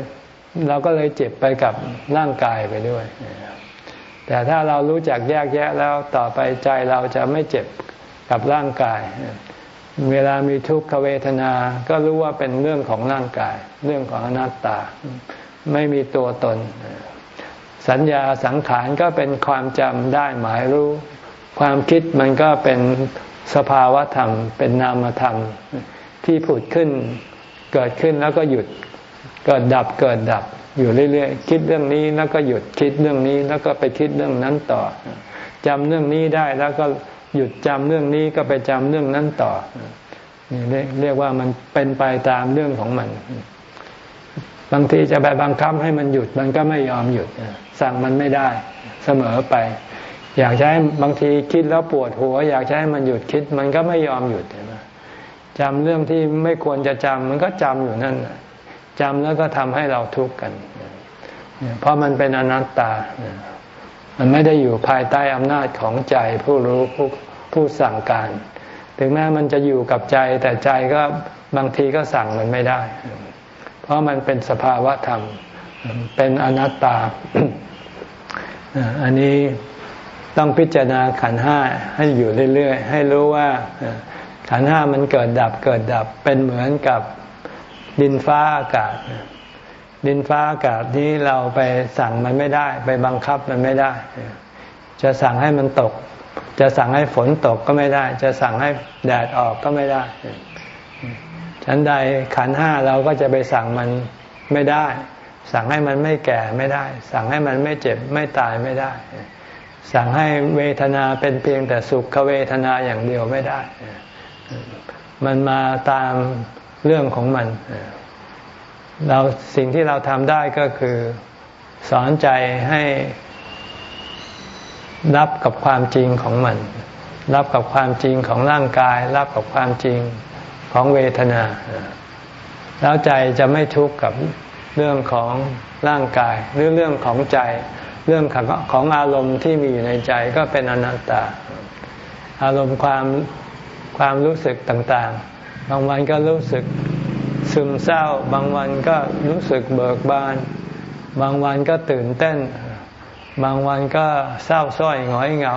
เราก็เลยเจ็บไปกับร่างกายไปด้วย แต่ถ้าเรารู้จักแยกแยะแล้วต่อไปใจเราจะไม่เจ็บ กับร่างกาย เวลามีทุกขเวทนา ก็รู้ว่าเป็นเรื่องของร่างกาย เรื่องของอนัตตา ไม่มีตัวตน สัญญาสังขารก็เป็นความจำได้หมายรู้ ความคิดมันก็เป็นสภาวะธรรม เป็นนามธรรม ที่ผุดขึ้น เกิดขึ้นแล้วก็หยุด เกิดดับเกิดดับอยู่เรื่อยๆ คิดเรื่องนี้แล้วก็หยุดคิดเรื่องนี้แล้วก็ไปคิดเรื่องนั้นต่อจำเรื่องนี้ได้แล้วก็ หยุดจำเรื่องนี้ก็ไปจำเรื่องนั้นต่อนี่เรียกว่ามันเป็นไปตามเรื่องของมัน บางทีจะไปบังคับให้มันหยุดมันก็ไม่ยอมหยุด สั่งมันไม่ได้ เสมอไป อยากใช้บางทีคิดแล้วปวดหัว อยากใช้มันหยุดคิด มันก็ไม่ยอมหยุดเห็นไหมจำเรื่องที่ไม่ควรจะจำมันก็จำอยู่นั่นจำแล้วก็ทำให้เราทุกข์กัน เพราะมันเป็นอนัตตา มันไม่ได้อยู่ภายใต้อำนาจของใจผู้รู้ผู้ผู้สั่งการ ถึงแม้มันจะอยู่กับใจแต่ใจก็บางทีก็สั่งมันไม่ได้ เพราะมันเป็นสภาวะธรรม เป็นอนัตตา อันนี้ต้องพิจารณาขันห้าให้อยู่เรื่อยๆ ให้รู้ว่าขันห้ามันเกิดดับเกิดดับเป็นเหมือนกับดินฟ้าอากาศ ดินฟ้าอากาศนี้เราไปสั่งมันไม่ได้ ไปบังคับมันไม่ได้ จะสั่งให้มันตก จะสั่งให้ฝนตกก็ไม่ได้ จะสั่งให้แดดออกก็ไม่ได้ฉันใดขันห้าเราก็จะไปสั่งมันไม่ได้ สั่งให้มันไม่แก่ไม่ได้ สั่งให้มันไม่เจ็บไม่ตายไม่ได้ สั่งให้เวทนาเป็นเพียงแต่สุขเวทนาอย่างเดียวไม่ได้ มันมาตามเรื่องของมันเเราสิ่งที่เราทำได้ก็คือสอนใจให้รับกับความจริงของมัน รับกับความจริงของร่างกาย รับกับความจริงของเวทนา แล้วใจจะไม่ทุกข์กับเรื่องของร่างกาย หรือเรื่องของใจ เรื่องของอารมณ์ที่มีอยู่ในใจก็เป็นอนัตตา อารมณ์ความความรู้สึกต่างๆ บางวันก็รู้สึก ซึมเศร้า บางวันก็รู้สึกเบิกบาน บางวันก็ตื่นเต้น บางวันก็เศร้าส้อยหงอยเหงา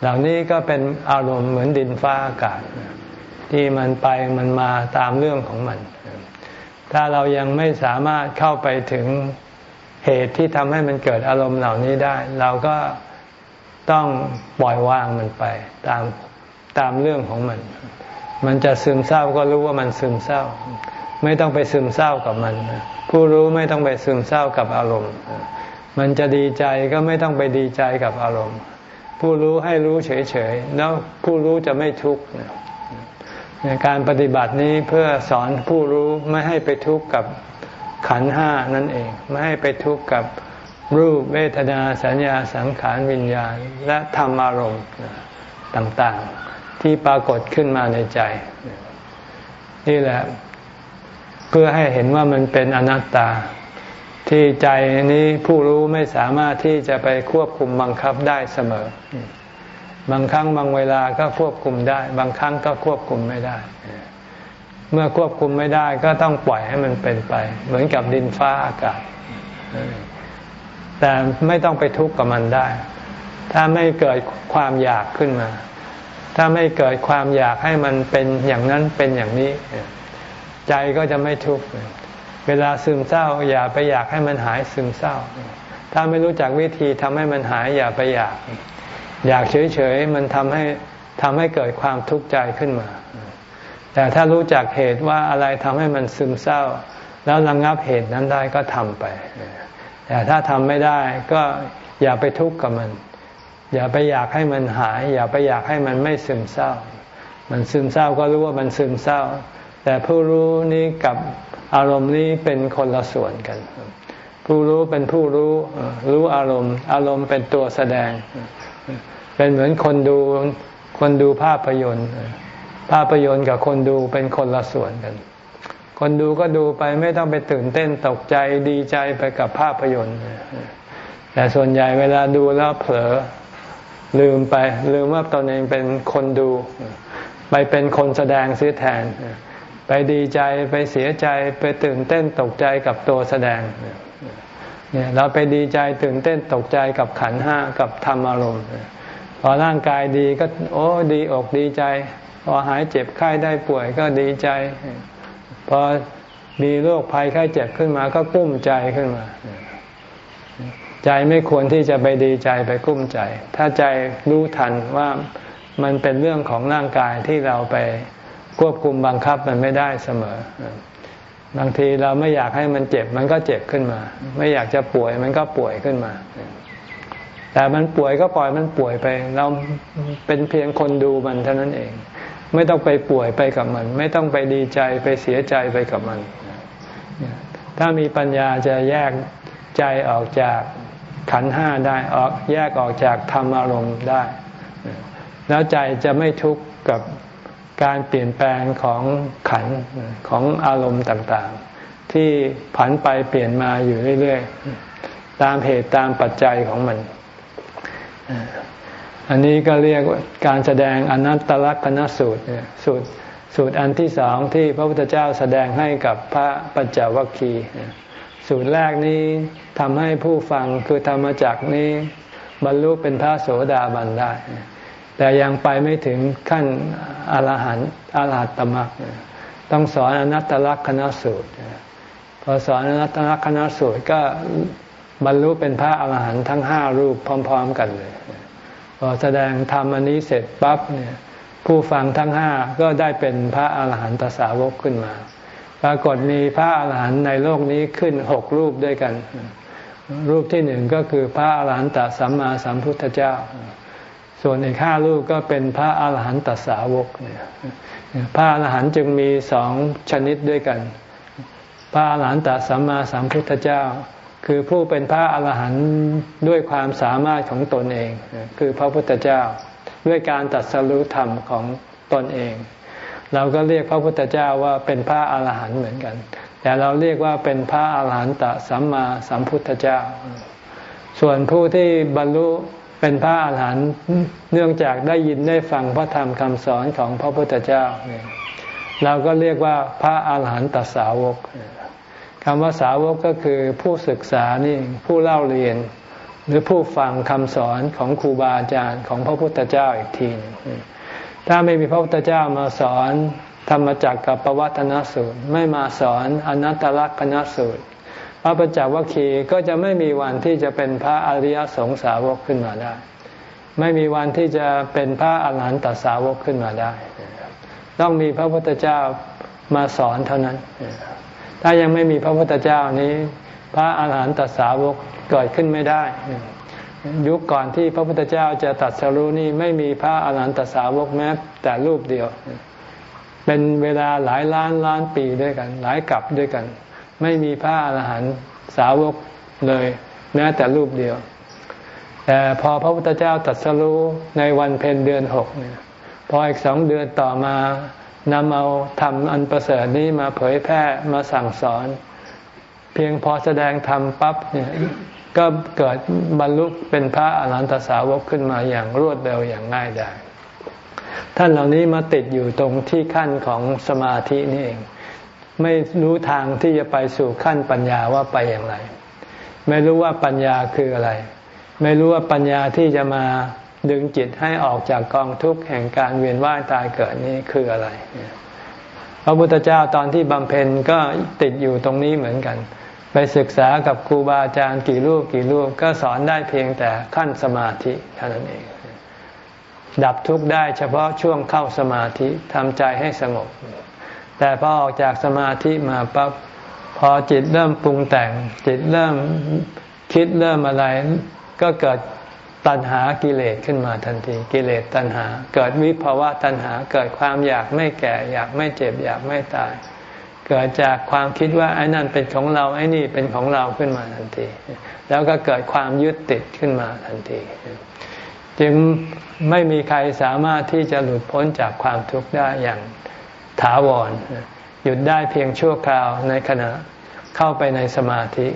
เหล่านี้ก็เป็นอารมณ์เหมือนดินฟ้าอากาศ ที่มันไปมันมาตามเรื่องของมัน ถ้าเรายังไม่สามารถเข้าไปถึงเหตุที่ทำให้มันเกิดอารมณ์เหล่านี้ได้ เราก็ต้องปล่อยวางมันไปตามตามเรื่องของมัน มันจะซึมเศร้าก็รู้ว่ามันซึมเศร้า ไม่ต้องไปซึมเศร้ากับมัน ผู้รู้ไม่ต้องไปซึมเศร้ากับอารมณ์ มันจะดีใจก็ไม่ต้องไปดีใจกับอารมณ์ ผู้รู้ให้รู้เฉยๆแล้วผู้รู้จะไม่ทุกข์ในการปฏิบัตินี้เพื่อสอนผู้รู้ไม่ให้ไปทุกข์กับขันห้านั่นเอง ไม่ให้ไปทุกข์กับรูปเวทนาสัญญาสังขารวิญญาณ และธรรมอารมณ์ต่างๆ ที่ปรากฏขึ้นมาในใจ นี่แหละ เพื่อให้เห็นว่ามันเป็นอนัตตา ที่ใจนี้ผู้รู้ไม่สามารถที่จะไปควบคุมบังคับได้เสมอ บางครั้งบางเวลาก็ควบคุมได้ บางครั้งก็ควบคุมไม่ได้ เมื่อควบคุมไม่ได้ก็ต้องปล่อยให้มันเป็นไป เหมือนกับดินฟ้าอากาศแต่ไม่ต้องไปทุกข์กับมันได้ ถ้าไม่เกิดความอยากขึ้นมา ถ้าไม่เกิดความอยากให้มันเป็นอย่างนั้นเป็นอย่างนี้ ใจก็จะไม่ทุกข์เวลาซึมเศร้า อย่าไปอยากให้มันหายซึมเศร้า ถ้าไม่รู้จักวิธีทำให้มันหายอย่าไปอยาก อยากเฉยๆมันทำให้ทำให้เกิดความทุกข์ใจขึ้นมา แต่ถ้ารู้จักเหตุว่าอะไรทำให้มันซึมเศร้า แล้วระงงับเหตุนั้นได้ก็ทำไป แต่ถ้าทำไม่ได้ก็อย่าไปทุกข์กับมัน อย่าไปอยากให้มันหาย อย่าไปอยากให้มันไม่ซึมเศร้า มันซึมเศร้าก็รู้ว่ามันซึมเศร้า แต่ผู้รู้นี้กับอารมณ์นี้เป็นคนละส่วนกัน ผู้รู้เป็นผู้รู้รู้อารมณ์ อารมณ์เป็นตัวแสดง เป็นเหมือนคนดูคนดูภาพยนตร์ ภาพยนตร์กับคนดูเป็นคนละส่วนกัน คนดูก็ดูไปไม่ต้องไปตื่นเต้นตกใจดีใจไปกับภาพยนตร์แต่ส่วนใหญ่เวลาดูแล้วเผลอ ลืมไปลืมว่าตนเองเป็นคนดู ไปเป็นคนแสดงซื้อแทน ไปดีใจไปเสียใจไปตื่นเต้นตกใจกับตัวแสดงเนี่ยเราไปดีใจตื่นเต้นตกใจกับขันห้ากับธรรมอารมณ์พอร่างกายดีก็โอ้ดีอกดีใจ พอหายเจ็บไข้ได้ป่วยก็ดีใจ พอมีโรคภัยไข้เจ็บขึ้นมาก็กุ้มใจขึ้นมา ใจไม่ควรที่จะไปดีใจไปกุ้มใจ ถ้าใจรู้ทันว่ามันเป็นเรื่องของร่างกายที่เราไปควบคุมบังคับมันไม่ได้เสมอ บางทีเราไม่อยากให้มันเจ็บมันก็เจ็บขึ้นมา ไม่อยากจะป่วยมันก็ป่วยขึ้นมา แต่มันป่วยก็ปล่อยมันป่วยไป เราเป็นเพียงคนดูมันเท่านั้นเอง ไม่ต้องไปป่วยไปกับมัน ไม่ต้องไปดีใจไปเสียใจไปกับมัน ถ้ามีปัญญาจะแยกใจออกจาก ขันห้าได้ออกแยกออกจากธรรมอารมณ์ได้ แล้วใจจะไม่ทุกข์กับการเปลี่ยนแปลงของขันของอารมณ์ต่างๆ ที่ผันไปเปลี่ยนมาอยู่เรื่อยๆ ตามเหตุตามปัจจัยของมัน อันนี้ก็เรียกว่าการแสดงอนัตตลักษณสูตรสูตรสูตรอันที่สองที่พระพุทธเจ้าแสดงให้กับพระปัญจวัคคี สูตรแรกนี้ ทำให้ผู้ฟังคือธรรมจักนี้ บรรลุเป็นพระโสดาบันได้ แต่ยังไปไม่ถึงขั้นอรหันต์อรหัตตมรรคต้องสอนอนัตตลักษณสูตรพอสอนอนัตตลักษณสูตรก็บรรลุเป็นพระอรหันต์ทั้งห้ารูปพร้อม ๆ กันเลยพอแสดงธรรมอันนี้เสร็จปั๊บเนี่ยผู้ฟังทั้งห้าก็ได้เป็นพระอาหารหันตสาวกขึ้นมา ปรากฏมีพระอาหารหันต์ในโลกนี้ขึ้นหกรูปด้วยกัน รูปที่หนึ่งก็คือพระอาหารหันตสัมมาสัมพุทธเจ้า ส่วนอีกห้ารูปก็เป็นพระอาหารหันตสาวกเนี่ยพระอาหารหันต์จึงมีสองชนิดด้วยกัน พระอาหารหันตสัมมาสัมพุทธเจ้า คือผู้เป็นพระอาหารหันต์ด้วยความสามารถของตนเอง คือพระพุทธเจ้า ด้วยการตัดสรุธรรมของตนเอง เราก็เรียกพระพุทธเจ้าว่าเป็นพระอาหารหันต์เหมือนกัน แต่เราเรียกว่าเป็นพระอาหารหันตสัมมาสัมพุทธเจ้า ส่วนผู้ที่บรรลุเป็นพระอาหารหันต์เนื่องจากได้ยินได้ฟังพระธรรมคำสอนของพระพุทธเจ้าเนี่ยเราก็เรียกว่าพระอาหารหันตสาวกคำว่าสาวกก็คือผู้ศึกษานี่ผู้เล่าเรียน หรือผู้ฟังคำสอนของครูบาอาจารย์ของพระพุทธเจ้าอีกทีถ้าไม่มีพระพุทธเจ้ามาสอน ธรรมจักรกับปวัตนสูตร ไม่มาสอนอนัตตลักษณสูตร พระปัญจวัคคีก็จะไม่มีวันที่จะเป็นพระอริยสงสาวกขึ้นมาได้ ไม่มีวันที่จะเป็นพระอรหันตสาวกขึ้นมาได้ ต้องมีพระพุทธเจ้ามาสอนเท่านั้น ถ้ายังไม่มีพระพุทธเจ้านี้ พระอาหารหันตสาวกเกิดขึ้นไม่ได้ยุคก่อนที่พระพุทธเจ้าจะตัดสรู้นี่ไม่มีพระอาหารหันตสาวกแม้แต่รูปเดียว เป็นเวลาหลายล้านล้านปีด้วยกัน หลายกับด้วยกัน ไม่มีพระอาหารหันตสาวกเลย แม้แต่รูปเดียว แต่พอพระพุทธเจ้าตรัสรู้ในวันเพ็ญเดือนหกเนี่ยพออีกสองเดือนต่อมานำเอาธรรมอันประเสริฐนี้มาเผยแพร่มาสั่งสอน เพียงพอแสดงธรรมปั๊บเนี่ยก็เกิดบรรลุเป็นพระอรหันตสาวกขึ้นมาอย่างรวดเร็วอย่างง่ายดาย ท่านเหล่านี้มาติดอยู่ตรงที่ขั้นของสมาธินี่เอง ไม่รู้ทางที่จะไปสู่ขั้นปัญญาว่าไปอย่างไร ไม่รู้ว่าปัญญาคืออะไร ไม่รู้ว่าปัญญาที่จะมาดึงจิตให้ออกจากกองทุกข์แห่งการเวียนว่ายตายเกิดนี้คืออะไร พระพุทธเจ้าตอนที่บำเพ็ญก็ติดอยู่ตรงนี้เหมือนกัน ไปศึกษากับครูบาอาจารย์กี่รูปกี่รูปก็สอนได้เพียงแต่ขั้นสมาธิเท่านั้นเอง ดับทุกข์ได้เฉพาะช่วงเข้าสมาธิทำใจให้สงบ แต่พอออกจากสมาธิมาปั๊บพอจิตเริ่มปรุงแต่ง จิตเริ่มคิดเริ่มอะไร ก็เกิดตัณหากิเลสขึ้นมาทันที กิเลสตัณหา เกิดวิภาวะตัณหาเกิดความอยากไม่แก่ อยากไม่เจ็บ อยากไม่ตาย เกิดจากความคิดว่าไอ้นั่นเป็นของเราไอ้นี่เป็นของเราขึ้นมาทันที แล้วก็เกิดความยึดติดขึ้นมาทันที จึงไม่มีใครสามารถที่จะหลุดพ้นจากความทุกข์ได้อย่างถาวร หยุดได้เพียงชั่วคราวในขณะเข้าไปในสมาธิ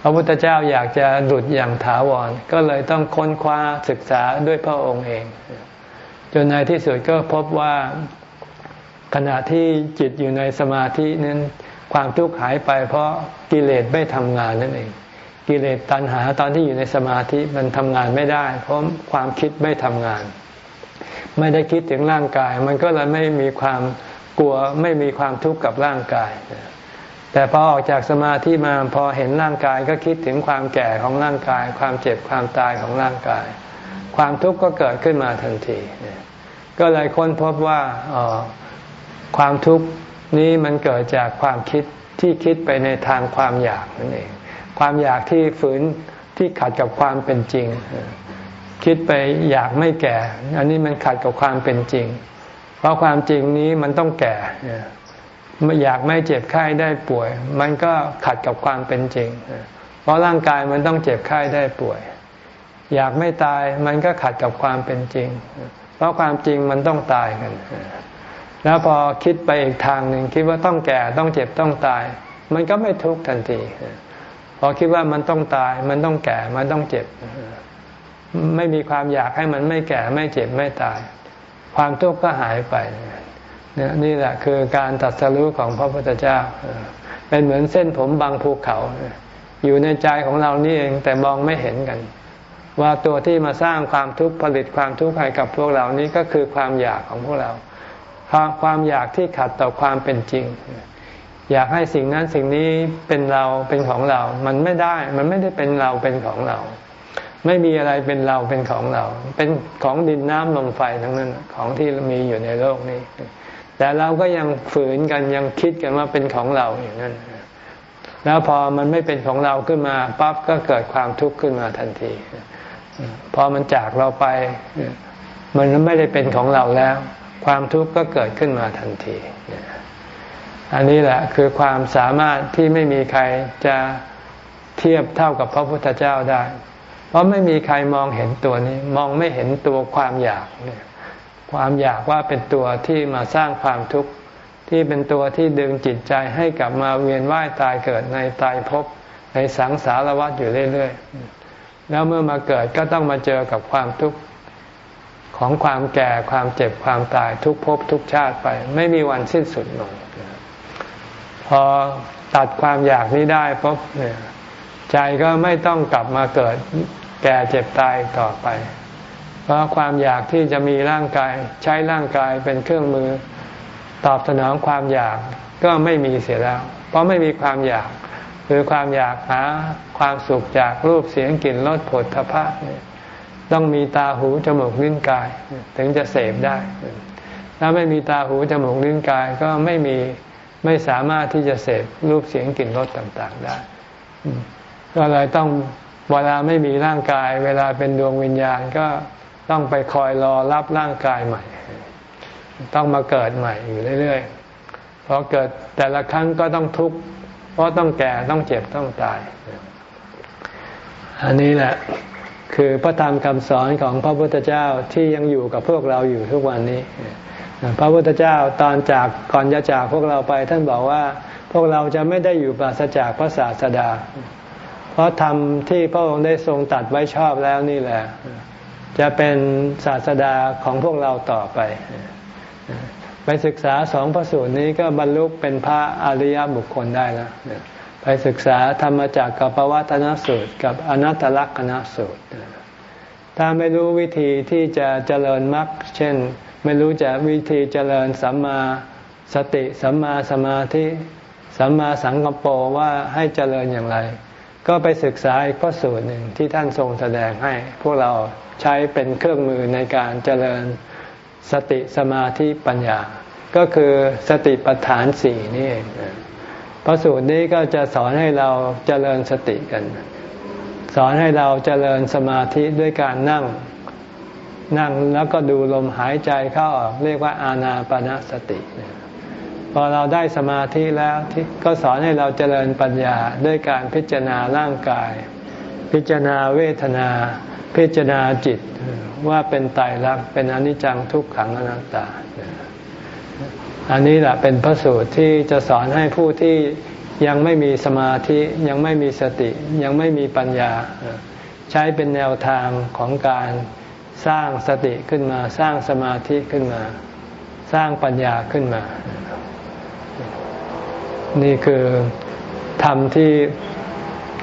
พระพุทธเจ้าอยากจะหลุดอย่างถาวร ก็เลยต้องค้นคว้าศึกษาด้วยพระองค์เอง จนในที่สุดก็พบว่าขณะที่จิตอยู่ในสมาธินั้นความทุกข์หายไปเพราะกิเลสไม่ทำงานนั่นเอง กิเลสตัณหาตอนที่อยู่ในสมาธิมันทำงานไม่ได้ เพราะความคิดไม่ทำงาน ไม่ได้คิดถึงร่างกาย มันก็เลยไม่มีความกลัวไม่มีความทุกข์กับร่างกาย แต่พอออกจากสมาธิมาพอเห็นร่างกายก็คิดถึงความแก่ของร่างกาย ความเจ็บความตายของร่างกาย ความทุกข์ก็เกิดขึ้นมาทันที ก็เลยค้นพบว่าความทุกข์นี้มันเกิดจากความคิดที่คิดไปในทางความอยากนั่นเอง ความอยากที่ฝืนที่ขัดกับความเป็นจริง คิดไปอยากไม่แก่ อันนี้มันขัดกับความเป็นจริง เพราะความจริงนี้มันต้องแก่ไม่อยากไม่เจ็บไข้ได้ป่วย มันก็ขัดกับความเป็นจริง เพราะร่างกายมันต้องเจ็บไข้ได้ป่วย อยากไม่ตายมันก็ขัดกับความเป็นจริง เพราะความจริงมันต้องตายกัน แล้วพอคิดไปอีกทางหนึ่งคิดว่าต้องแก่ต้องเจ็บต้องตาย มันก็ไม่ทุกข์ทันที พอคิดว่ามันต้องตาย มันต้องแก่ มันต้องเจ็บ ไม่มีความอยากให้มันไม่แก่ไม่เจ็บไม่ตาย ความทุกข์ก็หายไปนี่แหละคือการตัดสรู้ของพระพุทธเจ้า เป็นเหมือนเส้นผมบางภูเขา อยู่ในใจของเรานี่เองแต่มองไม่เห็นกัน ว่าตัวที่มาสร้างความทุกข์ผลิตความทุกข์ให้กับพวกเรานี้ก็คือความอยากของพวกเรา ความอยากที่ขัดต่อความเป็นจริง อยากให้สิ่งนั้นสิ่งนี้เป็นเราเป็นของเรา มันไม่ได้ มันไม่ได้เป็นเราเป็นของเรา ไม่มีอะไรเป็นเราเป็นของเรา เป็นของดินน้ำลมไฟทั้งนั้นของที่มีอยู่ในโลกนี้ แต่เราก็ยังฝืนกันยังคิดกันว่าเป็นของเราอย่างนั้นแล้วพอมันไม่เป็นของเราขึ้นมาปั๊บก็เกิดความทุกข์ขึ้นมาทันที พอมันจากเราไป มันไม่ได้เป็นของเราแล้ว ความทุกข์ก็เกิดขึ้นมาทันที อันนี้แหละคือความสามารถที่ไม่มีใครจะเทียบเท่ากับพระพุทธเจ้าได้ เพราะไม่มีใครมองเห็นตัวนี้ มองไม่เห็นตัวความอยากเนี่ยความอยากว่าเป็นตัวที่มาสร้างความทุกข์ที่เป็นตัวที่ดึงจิตใจให้กลับมาเวียนว่ายตายเกิดในตายภพในสังสารวัฏอยู่เรื่อยๆ แล้วเมื่อมาเกิดก็ต้องมาเจอกับความทุกข์ของความแก่ความเจ็บความตายทุกภพทุกชาติไป ไม่มีวันสิ้นสุดลง อตัดความอยากนี้ได้ปุ๊บเนี่ยใจก็ไม่ต้องกลับมาเกิดแก่เจ็บตายต่อไป เพราะความอยากที่จะมีร่างกายใช้ร่างกายเป็นเครื่องมือ ตอบสนองความอยากก็ไม่มีเสียแล้ว เพราะไม่มีความอยากคือความอยากหาความสุขจากรูปเสียงกลิ่นรสผลทพะเนี่ยต้องมีตาหูจมูกลิ้นกาย ถึงจะเสพได้ ถ้าไม่มีตาหูจมูกลิ้นกายก็ไม่มี ไม่สามารถที่จะเสพรูปเสียงกลิ่นรสต่างๆได้ ก็เลยต้องเวลาไม่มีร่างกาย เวลาเป็นดวงวิญญาณก็ต้องไปคอยรอรับร่างกายใหม่ ต้องมาเกิดใหม่อยู่เรื่อยๆพอเกิดแต่ละครั้งก็ต้องทุกข์เพราะต้องแก่ต้องเจ็บต้องตาย อันนี้แหละคือพระธรรมคำสอนของพระพุทธเจ้าที่ยังอยู่กับพวกเราอยู่ทุกวันนี้ พระพุทธเจ้าตอนจากก่อนจะจากพวกเราไปท่านบอกว่าพวกเราจะไม่ได้อยู่ปราศจากพระศาสดา เพราะธรรมที่พระองค์ได้ทรงตัดไว้ชอบแล้วนี่แหละ จะเป็นศาสดาของพวกเราต่อไป ไปศึกษาสองพระสูตรนี้ก็บรรลุเป็นพระอริยบุคคลได้แล้วไปศึกษาธรรมจักรกับปวัตนสูตร กับอนัตตลักษณสูตร ถ้าไม่รู้วิธีที่จะเจริญมรรคเช่น ไม่รู้จะวิธีเจริญสัมมาสติสัมมาสมาธิสัมมาสังกปรว่าให้เจริญอย่างไร ก็ไปศึกษาอีกข้อสูตรหนึ่งที่ท่านทรงแสดงให้ พวกเราใช้เป็นเครื่องมือในการเจริญสติสมาธิปัญญา ก็คือสติปัฏฐานสี่นี่เองพระสูตรนี้ก็จะสอนให้เราเจริญสติกัน สอนให้เราเจริญสมาธิด้วยการนั่ง นั่งแล้วก็ดูลมหายใจเข้าออกเรียกว่าอานาปนาสติ พอเราได้สมาธิแล้วก็สอนให้เราเจริญปัญญาด้วยการพิจารณาร่างกาย พิจารณาเวทนา พิจารณาจิตว่าเป็นไตรลักเป็นอนิจจังทุกขังอนัตตา อันนี้แหละเป็นพระสูตรที่จะสอนให้ผู้ที่ยังไม่มีสมาธิยังไม่มีสติยังไม่มีปัญญา ใช้เป็นแนวทางของการ สร้างสติขึ้นมา สร้างสมาธิขึ้นมา สร้างปัญญาขึ้นมา นี่คือธรรมที่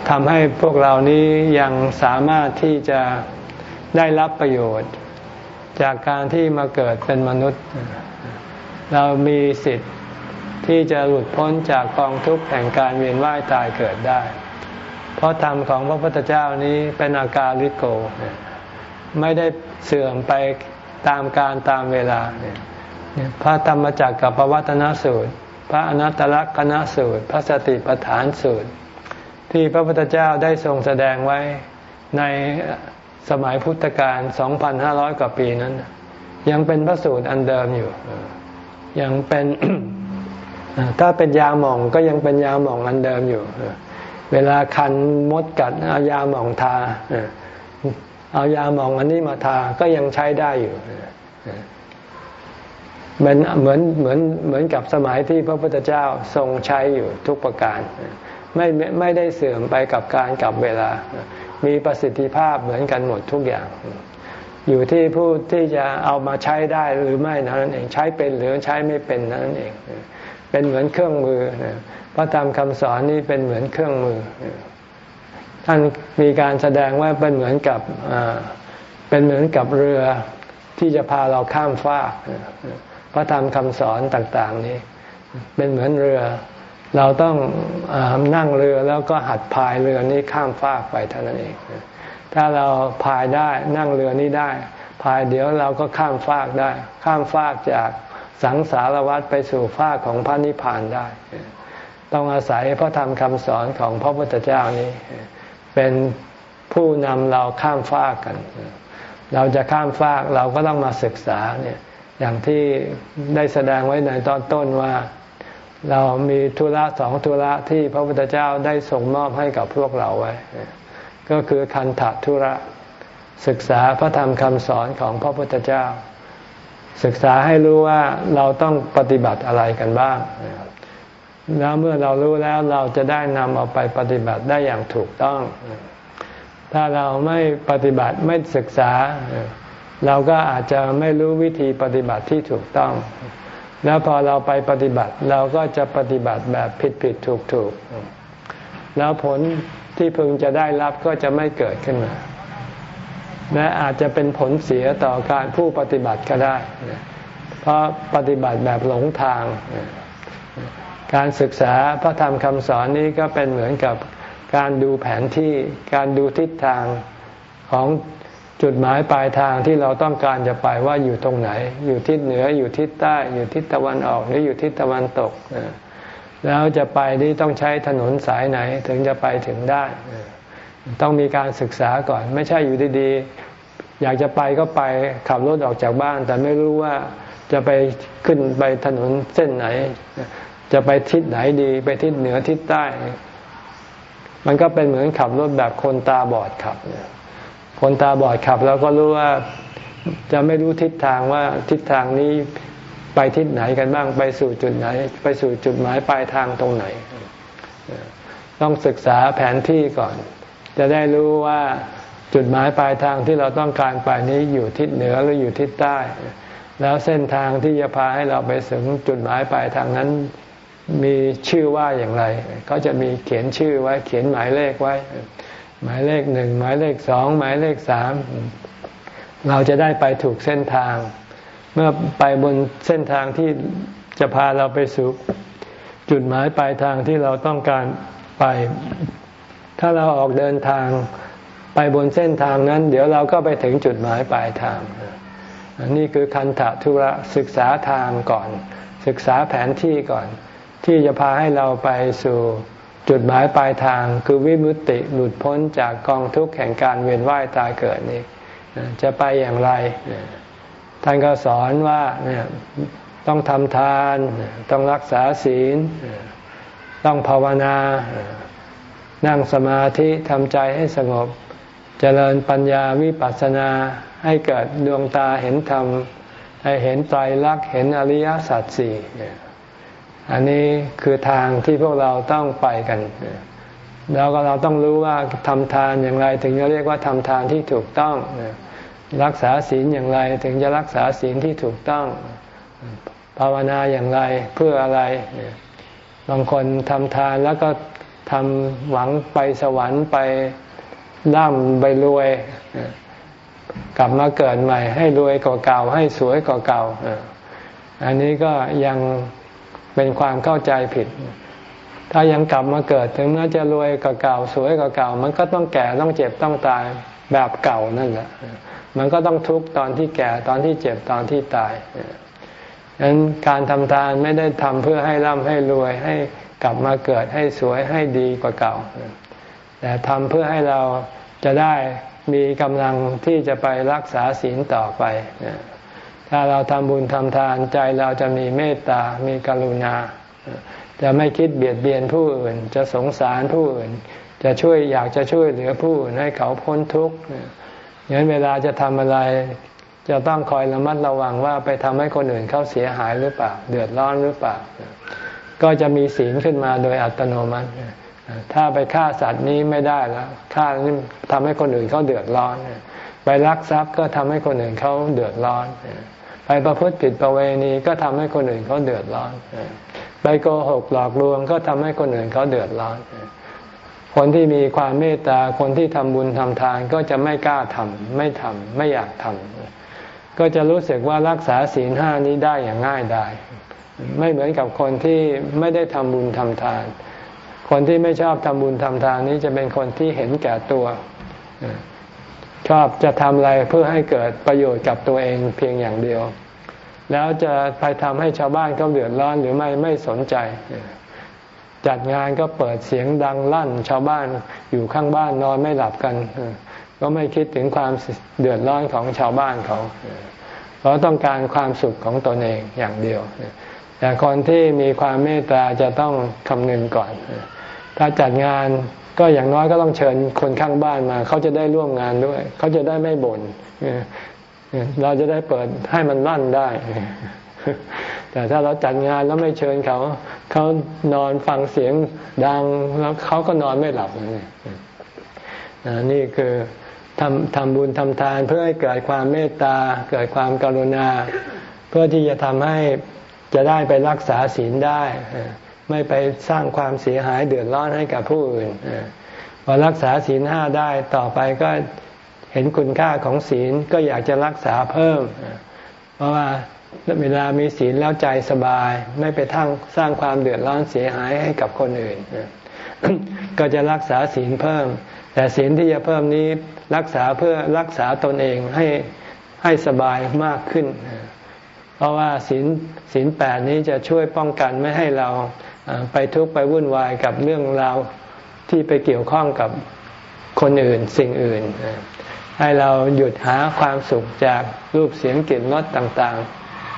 ทำให้พวกเรานี้ยังสามารถที่จะได้รับประโยชน์ จากการที่มาเกิดเป็นมนุษย์ เรามีสิทธิ์ที่จะหลุดพ้นจากกองทุกข์แห่งการเวียนว่ายตายเกิดได้ เพราะธรรมของพระพุทธเจ้านี้เป็นอาการลิโก ไม่ได้เสื่อมไปตามการตามเวลา พระธรรมจักรกับพระวัฒนสูตร พระอนัตตลักษณสูตร พระสติปัฏฐานสูตร ที่พระพุทธเจ้าได้ทรงแสดงไว้ในสมัยพุทธกาล 2,500 กว่าปีนั้น ยังเป็นพระสูตรอันเดิมอยู่ ยังเป็นถ้าเป็นยาหม่องก็ยังเป็นยาหม่องอันเดิมอยู่ เวลาคันมดกัดเอายาหม่องทา เอายาหมองอันนี้มาทาก็ยังใช้ได้อยู่มันเหมือนเหมือนเหมือนกับสมัยที่พระพุทธเจ้าทรงใช้อยู่ทุกประการไม่ไม่ได้เสื่อมไปกับการกับเวลา มีประสิทธิภาพเหมือนกันหมดทุกอย่าง อยู่ที่ผู้ที่จะเอามาใช้ได้หรือไม่นั้นเองใช้เป็นหรือใช้ไม่เป็นนั้นเอง เป็นเหมือนเครื่องมือพระธรรมคำสอนนี้เป็นเหมือนเครื่องมือ ท่านมีการแสดงว่าเป็นเหมือนกับเป็นเหมือนกับเรือที่จะพาเราข้ามฟากพระธรรมคำสอนต่างๆนี้ เป็นเหมือนเรือ เราต้องอนั่งเรือแล้วก็หัดพายเรือนี้ข้ามฟากไปเท่านั้นเอง ถ้าเราพายได้นั่งเรือนี้ได้ พายเดี๋ยวเราก็ข้ามฟากได้ ข้ามฟากจากสังสารวัฏไปสู่ฟากของพระนิพพานได้ ต้องอาศัยพระธรรมคำสอนของพระพุทธเจ้านี้ เป็นผู้นำเราข้ามฟากกัน เราจะข้ามฟากเราก็ต้องมาศึกษาเนี่ยอย่างที่ได้แสดงไว้ในตอนต้นว่า เรามีธุระสองธุระที่พระพุทธเจ้าได้ส่งมอบให้กับพวกเราไว้ ก็คือคันธทุระศึกษาพระธรรมคำสอนของพระพุทธเจ้า ศึกษาให้รู้ว่าเราต้องปฏิบัติอะไรกันบ้าง แล้วเมื่อเรารู้แล้วเราจะได้นำเอาไปปฏิบัติได้อย่างถูกต้อง ถ้าเราไม่ปฏิบัติไม่ศึกษา เราก็อาจจะไม่รู้วิธีปฏิบัติที่ถูกต้อง แล้วพอเราไปปฏิบัติเราก็จะปฏิบัติแบบผิดผิดถูกถูกแล้วผลที่พึงจะได้รับก็จะไม่เกิดขึ้นมา และอาจจะเป็นผลเสียต่อการผู้ปฏิบัติก็ได้ เพราะปฏิบัติแบบหลงทาง การศึกษาพระธรรมคำสอนนี้ก็เป็นเหมือนกับการดูแผนที่การดูทิศทางของจุดหมายปลายทางที่เราต้องการจะไปว่าอยู่ตรงไหน อยู่ทิศเหนืออยู่ทิศใต้ อยู่ทิศตะวันออกหรืออยู่ทิศตะวันตก แล้วจะไปนี่ต้องใช้ถนนสายไหนถึงจะไปถึงได้ ต้องมีการศึกษาก่อน ไม่ใช่อยู่ดีๆ อยากจะไปก็ไปขับรถออกจากบ้าน แต่ไม่รู้ว่าจะไปขึ้นไปถนนเส้นไหน จะไปทิศไหนดีไปทิศเหนือทิศใต้ มันก็เป็นเหมือนขับรถแบบคนตาบอดขับ คนตาบอดขับ แล้วก็รู้ว่าจะไม่รู้ทิศทางว่าทิศทางนี้ไปทิศไหนกันบ้างไปสู่จุดไหน ไปสู่จุดหมายปลายทางตรงไหน ต้องศึกษาแผนที่ก่อน จะได้รู้ว่าจุดหมายปลายทางที่เราต้องการไปนี้อยู่ทิศเหนือหรืออยู่ทิศใต้ แล้วเส้นทางที่จะพาให้เราไปถึงจุดหมายปลายทางนั้น มีชื่อว่าอย่างไร ก็จะมีเขียนชื่อไว้ เขียนหมายเลขไว้ หมายเลขหนึ่งหมายเลขสองหมายเลขสามเราจะได้ไปถูกเส้นทาง เมื่อไปบนเส้นทางที่จะพาเราไปสู่จุดหมายปลายทางที่เราต้องการไป ถ้าเราออกเดินทางไปบนเส้นทางนั้น เดี๋ยวเราก็ไปถึงจุดหมายปลายทาง นี่คือคันธะทุระศึกษาทางก่อน ศึกษาแผนที่ก่อน ที่จะพาให้เราไปสู่จุดหมายปลายทางคือวิมุตติหลุดพ้นจากกองทุกข์แห่งการเวียนว่ายตายเกิดนี้จะไปอย่างไร ท่านก็สอนว่าเนี่ยต้องทำทาน ต้องรักษาศีล ต้องภาวนา นั่งสมาธิทำใจให้สงบเจริญปัญญาวิปัสสนาให้เกิดดวงตาเห็นธรรมให้เห็นไตรลักษณ์เห็นอริยสัจสี่ อันนี้คือทางที่พวกเราต้องไปกัน แล้วก็เราต้องรู้ว่าทำทานอย่างไร ถึงจะเรียกว่าทำทานที่ถูกต้อง รักษาศีลอย่างไรถึงจะรักษาศีลที่ถูกต้อง ภาวนาอย่างไรเพื่ออะไร บางคนทำทานแล้วก็ทำหวังไปสวรรค์ไปร่ำไปรวย กลับมาเกิดใหม่ ให้รวยกว่าเก่า ให้สวยกว่าเก่า อันนี้ก็ยัง เป็นความเข้าใจผิด ถ้ายังกลับมาเกิดถึงแม้จะรวยกว่าเก่าสวยกว่าเก่า มันก็ต้องแก่ต้องเจ็บต้องตายแบบเก่านั่นแหละมันก็ต้องทุกข์ตอนที่แก่ตอนที่เจ็บตอนที่ตายดังนั้นการทำทานไม่ได้ทำเพื่อให้ร่ำให้รวยให้กลับมาเกิดให้สวยให้ดีกว่าเก่า แต่ทำเพื่อให้เราจะได้มีกำลังที่จะไปรักษาศีลต่อไป ถ้าเราทำบุญทำทานใจเราจะมีเมตตา มีกรุณา จะไม่คิดเบียดเบียนผู้อื่น จะสงสารผู้อื่น จะช่วยอยากจะช่วยเหลือผู้อื่นให้เขาพ้นทุกข์งั้นเวลาจะทำอะไร จะต้องคอยระมัดระวังว่าไปทำให้คนอื่นเขาเสียหายหรือเปล่า เดือดร้อนหรือเปล่า ก็จะมีศีลขึ้นมาโดยอัตโนมัติ ถ้าไปฆ่าสัตว์นี้ไม่ได้แล้วฆ่านี่ทำให้คนอื่นเขาเดือดร้อน ไปลักทรัพย์ก็ทำให้คนอื่นเขาเดือดร้อน ไปประพฤติผิดประเวณีก็ทำให้คนอื่นเขาเดือดร้อน ไปโกหกหลอกลวงก็ทำให้คนอื่นเขาเดือดร้อน คนที่มีความเมตตาคนที่ทำบุญทำทานก็จะไม่กล้าทำไม่ทำไม่อยากทำก็จะรู้สึกว่ารักษาศีลห้านี้ได้อย่างง่ายได้ไม่เหมือนกับคนที่ไม่ได้ทำบุญทำทาน คนที่ไม่ชอบทำบุญทำทานนี้จะเป็นคนที่เห็นแก่ตัว ชอบจะทำอะไรเพื่อให้เกิดประโยชน์กับตัวเองเพียงอย่างเดียว แล้วจะไปทำให้ชาวบ้านเขาเดือดร้อนหรือไม่ไม่สนใจ จัดงานก็เปิดเสียงดังลั่น ชาวบ้านอยู่ข้างบ้านนอนไม่หลับกัน ก็ไม่คิดถึงความเดือดร้อนของชาวบ้านเขาเพราะต้องการความสุขของตนเองอย่างเดียวแต่คนที่มีความเมตตาจะต้องคำนึงก่อน ถ้าจัดงานก็อย่างน้อยก็ต้องเชิญคนข้างบ้านมา เขาจะได้ร่วมงานด้วย เขาจะได้ไม่บน่นเราจะได้เปิดให้มันรั่นได้ แต่ถ้าเราจัดงานแล้วไม่เชิญเขา เขานอนฟังเสียงดังแล้วเขาก็นอนไม่หลับนี่คือทำทำบุญทำทานเพื่อให้เกิดความเมตตา เกิดความกรุณา เพื่อที่จะทำให้จะได้ไปรักษาศีลได้ ไม่ไปสร้างความเสียหายเดือดร้อนให้กับผู้อื่นพอรักษาศีลห้าได้ต่อไปก็เห็นคุณค่าของศีลก็อยากจะรักษาเพิ่ม เพราะว่าเวลามีศีลแล้วใจสบาย ไม่ไปทั้งสร้างความเดือดร้อนเสียหายให้กับคนอื่น ก็จะรักษาศีลเพิ่ม แต่ศีลที่จะเพิ่มนี้รักษาเพื่อรักษาตนเองให้ให้สบายมากขึ้น เพราะว่าศีลศีลแปดนี้จะช่วยป้องกันไม่ให้เรา ไปทุกข์ไปวุ่นวายกับเรื่องราวที่ไปเกี่ยวข้องกับคนอื่นสิ่งอื่น ให้เราหยุดหาความสุขจากรูปเสียงกลิ่นรสต่าง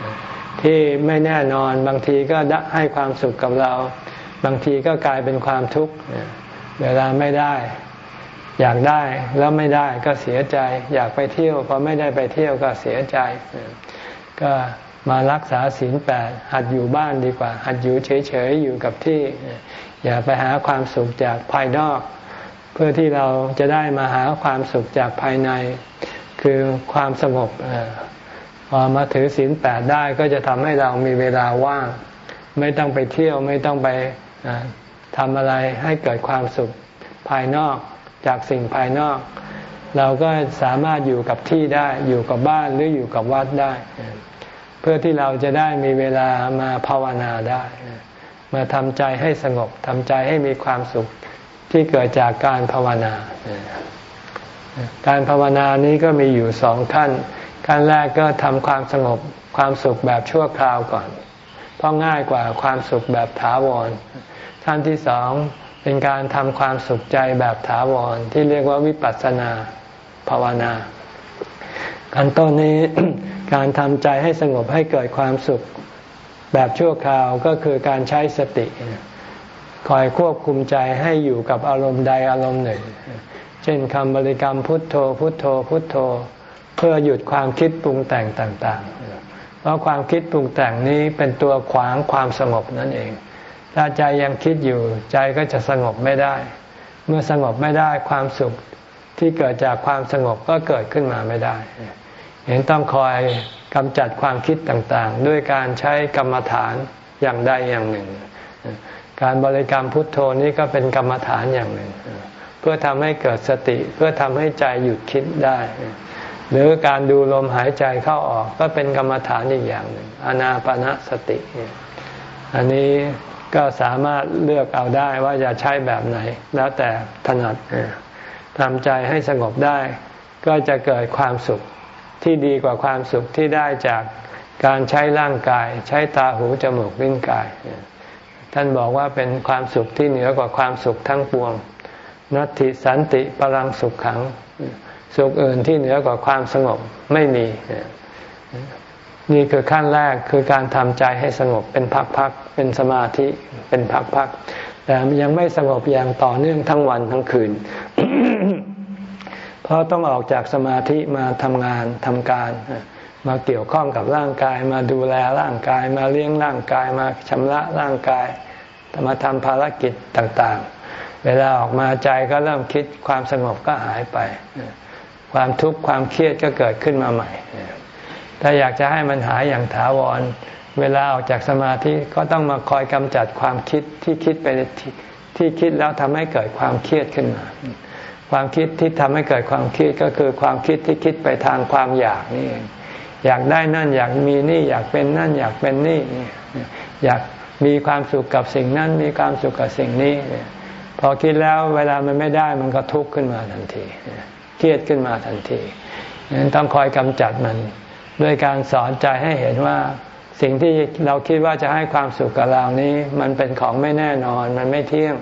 ๆ ที่ไม่แน่นอนบางทีก็ให้ความสุขกับเรา บางทีก็กลายเป็นความทุกข์เวลาไม่ได้ อยากได้แล้วไม่ได้ก็เสียใจ อยากไปเที่ยวพอไม่ได้ไปเที่ยวก็เสียใจ ก็ มารักษาศีลแปดหัดอยู่บ้านดีกว่า หัดอยู่เฉยๆอยู่กับที่ อย่าไปหาความสุขจากภายนอก เพื่อที่เราจะได้มาหาความสุขจากภายใน คือความสงบพอมาถือศีลแปดได้ก็จะทำให้เรามีเวลาว่าง ไม่ต้องไปเที่ยวไม่ต้องไปทำอะไรให้เกิดความสุขภายนอกจากสิ่งภายนอก เราก็สามารถอยู่กับที่ได้อยู่กับบ้านหรืออยู่กับวัดได้ เพื่อที่เราจะได้มีเวลามาภาวนาได้ มาทำใจให้สงบทำใจให้มีความสุขที่เกิดจากการภาวนา การภาวนานี้ก็มีอยู่สองขั้น ขั้นแรกก็ทำความสงบความสุขแบบชั่วคราวก่อน เพราะง่ายกว่าความสุขแบบถาวรขั้นที่สองเป็นการทำความสุขใจแบบถาวรที่เรียกว่าวิปัสสนาภาวนา ขั้นต้นนี้การทำใจให้สงบให้เกิดความสุขแบบชั่วคราวก็คือการใช้สติ คอยควบคุมใจให้อยู่กับอารมณ์ใดอารมณ์หนึ่ง เช่นคำบริกรรมพุทโธ พุทโธ พุทโธ เพื่อหยุดความคิดปรุงแต่งต่างๆ เพราะความคิดปรุงแต่งนี้เป็นตัวขวางความสงบนั่นเอง ถ้าใจยังคิดอยู่ใจก็จะสงบไม่ได้ เมื่อสงบไม่ได้ความสุขที่เกิดจากความสงบก็เกิดขึ้นมาไม่ได้ เห็นต้องคอยกำจัดความคิดต่างๆ ด้วยการใช้กรรมฐานอย่างใดอย่างหนึ่ง การบริกรรมพุทโธนี้ก็เป็นกรรมฐานอย่างหนึ่ง เพื่อทำให้เกิดสติเพื่อทำให้ใจหยุดคิดได้ หรือการดูลมหายใจเข้าออกก็เป็นกรรมฐานอีกอย่างหนึ่งอนาปนาสติ อันนี้ก็สามารถเลือกเอาได้ว่าจะใช้แบบไหน แล้วแต่ถนัดทำใจให้สงบได้ ก็จะเกิดความสุข ที่ดีกว่าความสุขที่ได้จากการใช้ร่างกาย ใช้ตาหูจมูกลิ้นกาย ท่านบอกว่าเป็นความสุขที่เหนือกว่าความสุขทั้งปวงนัตติสันติปรังสุขขัง สุขอื่นที่เหนือกว่าความสงบไม่มี นี่คือขั้นแรกคือการทำใจให้สงบเป็นพักๆเป็นสมาธิเป็นพักๆแต่ยังไม่สงบอย่างต่อเนื่องทั้งวันทั้งคืน ราะต้องออกจากสมาธิมาทำงานทำการ มาเกี่ยวข้องกับร่างกาย มาดูแลร่างกาย มาเลี้ยงร่างกาย มาชำระร่างกายมาทำภารกิจต่างๆ เวลาออกมาใจก็เริ่มคิดความสงบก็หายไป ความทุกข์ความเครียดก็เกิดขึ้นมาใหม่ ถ้าอยากจะให้มันหายอย่างถาวร เวลาออกจากสมาธิก็ต้องมาคอยกำจัดความคิดที่คิดไปที่คิดแล้วทำให้เกิดความเครียดขึ้นมา ความคิดที่ทำให้เกิดความคิดก็คือความคิดที่คิดไปทางความอยากนี่ อยากได้นั่นอยากมีนี่ อยากเป็นนั่นอยากเป็นนี่ อยากมีความสุขกับสิ่งนั้น มีความสุขกับสิ่งนี้ พอคิดแล้วเวลามันไม่ได้มันก็ทุกข์ขึ้นมาทันที เครียดขึ้นมาทันทีนั้นต้องคอยกำจัดมัน ด้วยการสอนใจให้เห็นว่าสิ่งที่เราคิดว่าจะให้ความสุขกับเรานี้ มันเป็นของไม่แน่นอน มันไม่เที่ยง